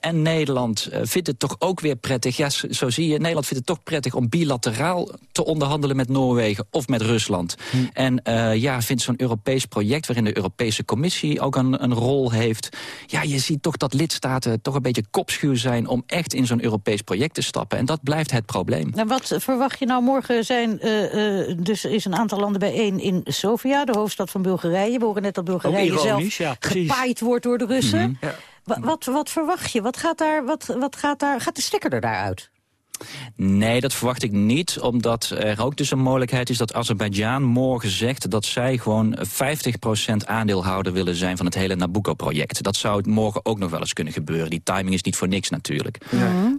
S36: en Nederland vindt het toch ook weer prettig, ja, zo zie je... Nederland vindt het toch prettig om bilateraal te onderhandelen met Noorwegen of met Rusland.
S20: Mm.
S36: En ja, vindt zo'n Europees project waarin de Europese Commissie ook een, een rol heeft ja, je ziet toch dat lidstaten toch een beetje kopschuw zijn... om echt in zo'n Europees project te stappen. En dat blijft het probleem.
S22: Nou, wat verwacht je nou morgen zijn... Uh, uh, dus er is een aantal landen bijeen in Sofia, de hoofdstad van Bulgarije. We horen net dat Bulgarije
S20: ironisch,
S22: zelf
S20: ja,
S22: gepaaid wordt door de Russen.
S36: Mhm.
S20: Ja.
S22: Wat, wat verwacht je? Wat gaat, daar, wat, wat gaat, daar, gaat de stekker er daaruit?
S36: Nee, dat verwacht ik niet, omdat er ook dus een mogelijkheid is dat Azerbeidzjan morgen zegt dat zij gewoon 50% aandeelhouder willen zijn van het hele Nabucco-project. Dat zou het morgen ook nog wel eens kunnen gebeuren. Die timing is niet voor niks natuurlijk.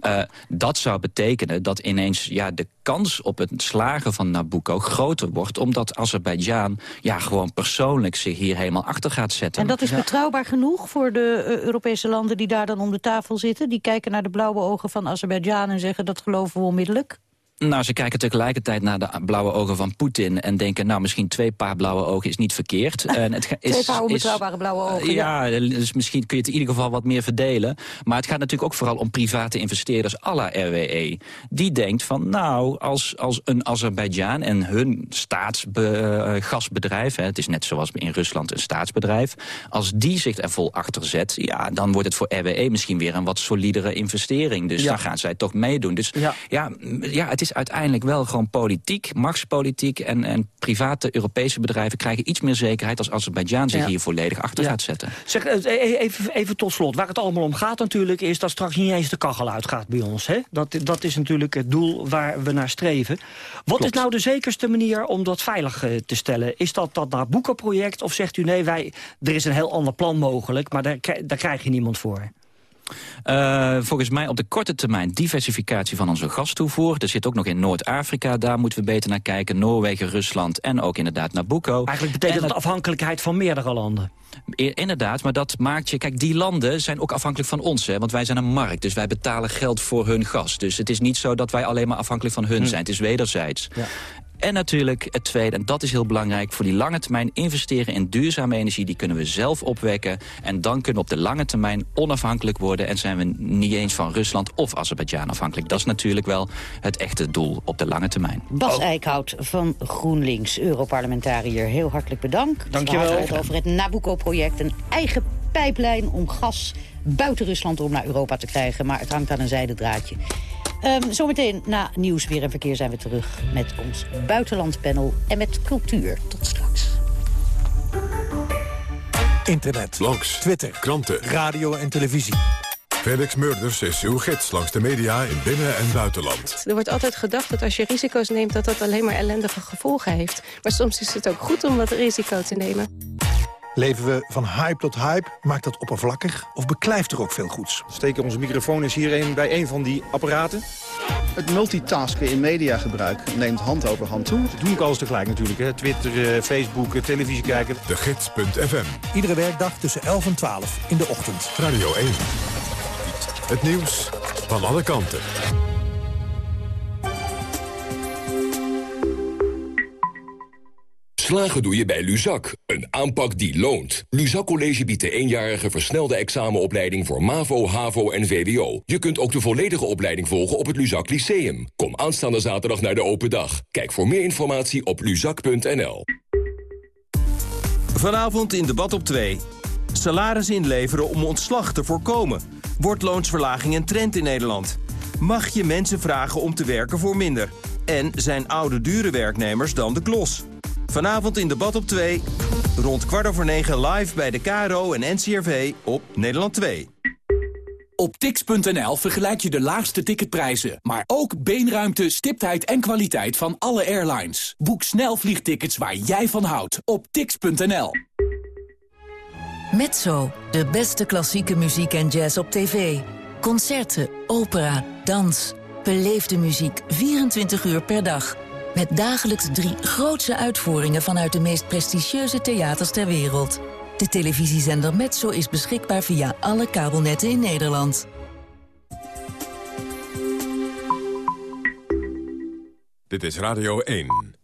S36: Uh, dat zou betekenen dat ineens ja, de kans op het slagen van Nabucco groter wordt, omdat Azerbeidzjan ja, gewoon persoonlijk zich hier helemaal achter gaat zetten.
S22: En dat is betrouwbaar genoeg voor de uh, Europese landen die daar dan om de tafel zitten? Die kijken naar de blauwe ogen van Azerbeidzjan en zeggen dat geloven we onmiddellijk?
S36: Nou, ze kijken tegelijkertijd naar de blauwe ogen van Poetin... en denken, nou, misschien twee paar blauwe ogen is niet verkeerd. *laughs* En het is,
S22: twee paar onbetrouwbare blauwe ogen,
S36: uh, ja. ja. dus misschien kun je het in ieder geval wat meer verdelen. Maar het gaat natuurlijk ook vooral om private investeerders à la RWE. Die denkt van, nou, als, als een Azerbeidzjan en hun staatsgasbedrijf... Uh, het is net zoals in Rusland een staatsbedrijf... als die zich er vol achter zet, ja, dan wordt het voor RWE misschien weer een wat solidere investering. Dus ja. dan gaan zij toch meedoen. Dus ja, ja, ja het is uiteindelijk wel gewoon politiek, machtspolitiek... En, en private Europese bedrijven krijgen iets meer zekerheid... als Azerbeidzjan zich ja. hier volledig achter
S20: ja.
S36: gaat zetten.
S20: Zeg, even, even tot slot. Waar het allemaal om gaat natuurlijk... is dat straks niet eens de kachel uitgaat bij ons. Hè? Dat, dat is natuurlijk het doel waar we naar streven. Wat Klopt. is nou de zekerste manier om dat veilig uh, te stellen? Is dat dat Nabucco-project of zegt u nee, wij, er is een heel ander plan mogelijk... maar daar, daar krijg je niemand voor?
S36: Uh, volgens mij op de korte termijn diversificatie van onze gastoevoer. Er zit ook nog in Noord-Afrika, daar moeten we beter naar kijken. Noorwegen, Rusland en ook inderdaad Nabucco.
S20: Eigenlijk betekent dat afhankelijkheid van meerdere landen.
S36: Inderdaad, maar dat maakt je... Kijk, die landen zijn ook afhankelijk van ons, hè, want wij zijn een markt. Dus wij betalen geld voor hun gas. Dus het is niet zo dat wij alleen maar afhankelijk van hun hm. zijn. Het is wederzijds. Ja. En natuurlijk het tweede, en dat is heel belangrijk... voor die lange termijn investeren in duurzame energie... die kunnen we zelf opwekken. En dan kunnen we op de lange termijn onafhankelijk worden... en zijn we niet eens van Rusland of Azerbeidzjan afhankelijk. Dat is natuurlijk wel het echte doel op de lange termijn.
S22: Bas oh. Eickhout van GroenLinks, Europarlementariër. Heel hartelijk bedankt.
S20: Dank je wel.
S22: Het over het Nabucco-project. Een eigen pijplijn om gas buiten Rusland om naar Europa te krijgen. Maar het hangt aan een zijdendraadje. Um, zometeen na nieuws, weer en verkeer zijn we terug met ons buitenlandpanel en met cultuur. Tot straks.
S21: Internet,
S37: blogs,
S21: Twitter,
S37: kranten,
S21: radio en televisie.
S37: Felix Murders is uw gids langs de media in binnen- en buitenland.
S38: Er wordt altijd gedacht dat als je risico's neemt... dat dat alleen maar ellendige gevolgen heeft. Maar soms is het ook goed om wat risico te nemen.
S21: Leven we van hype tot hype? Maakt dat oppervlakkig? Of beklijft er ook veel goeds?
S39: Steken onze microfoon is hier een bij een van die apparaten.
S40: Het multitasken in mediagebruik neemt hand over hand toe.
S39: Dat doe ik alles tegelijk natuurlijk. Hè. Twitter, Facebook, televisie kijken.
S37: De Gids.fm.
S21: Iedere werkdag tussen 11 en 12 in de ochtend.
S37: Radio 1. Het nieuws van alle kanten.
S41: Slagen doe je bij Luzak, een aanpak die loont. Luzak College biedt de eenjarige versnelde examenopleiding voor MAVO, HAVO en VWO. Je kunt ook de volledige opleiding volgen op het Luzak Lyceum. Kom aanstaande zaterdag naar de open dag. Kijk voor meer informatie op luzak.nl.
S42: Vanavond in debat op 2. Salaris inleveren om ontslag te voorkomen. Wordt loonsverlaging een trend in Nederland? Mag je mensen vragen om te werken voor minder? En zijn oude dure werknemers dan de klos? Vanavond in debat op 2. Rond kwart over negen live bij de KRO en NCRV op Nederland 2.
S43: Op tix.nl vergelijk je de laagste ticketprijzen, maar ook beenruimte, stiptheid en kwaliteit van alle airlines. Boek snel vliegtickets waar jij van houdt op tix.nl.
S44: Mezzo, de beste klassieke muziek en jazz op tv. Concerten, opera, dans. Beleefde muziek 24 uur per dag. Met dagelijks drie grootse uitvoeringen vanuit de meest prestigieuze theaters ter wereld. De televisiezender Metso is beschikbaar via alle kabelnetten in Nederland.
S37: Dit is Radio 1.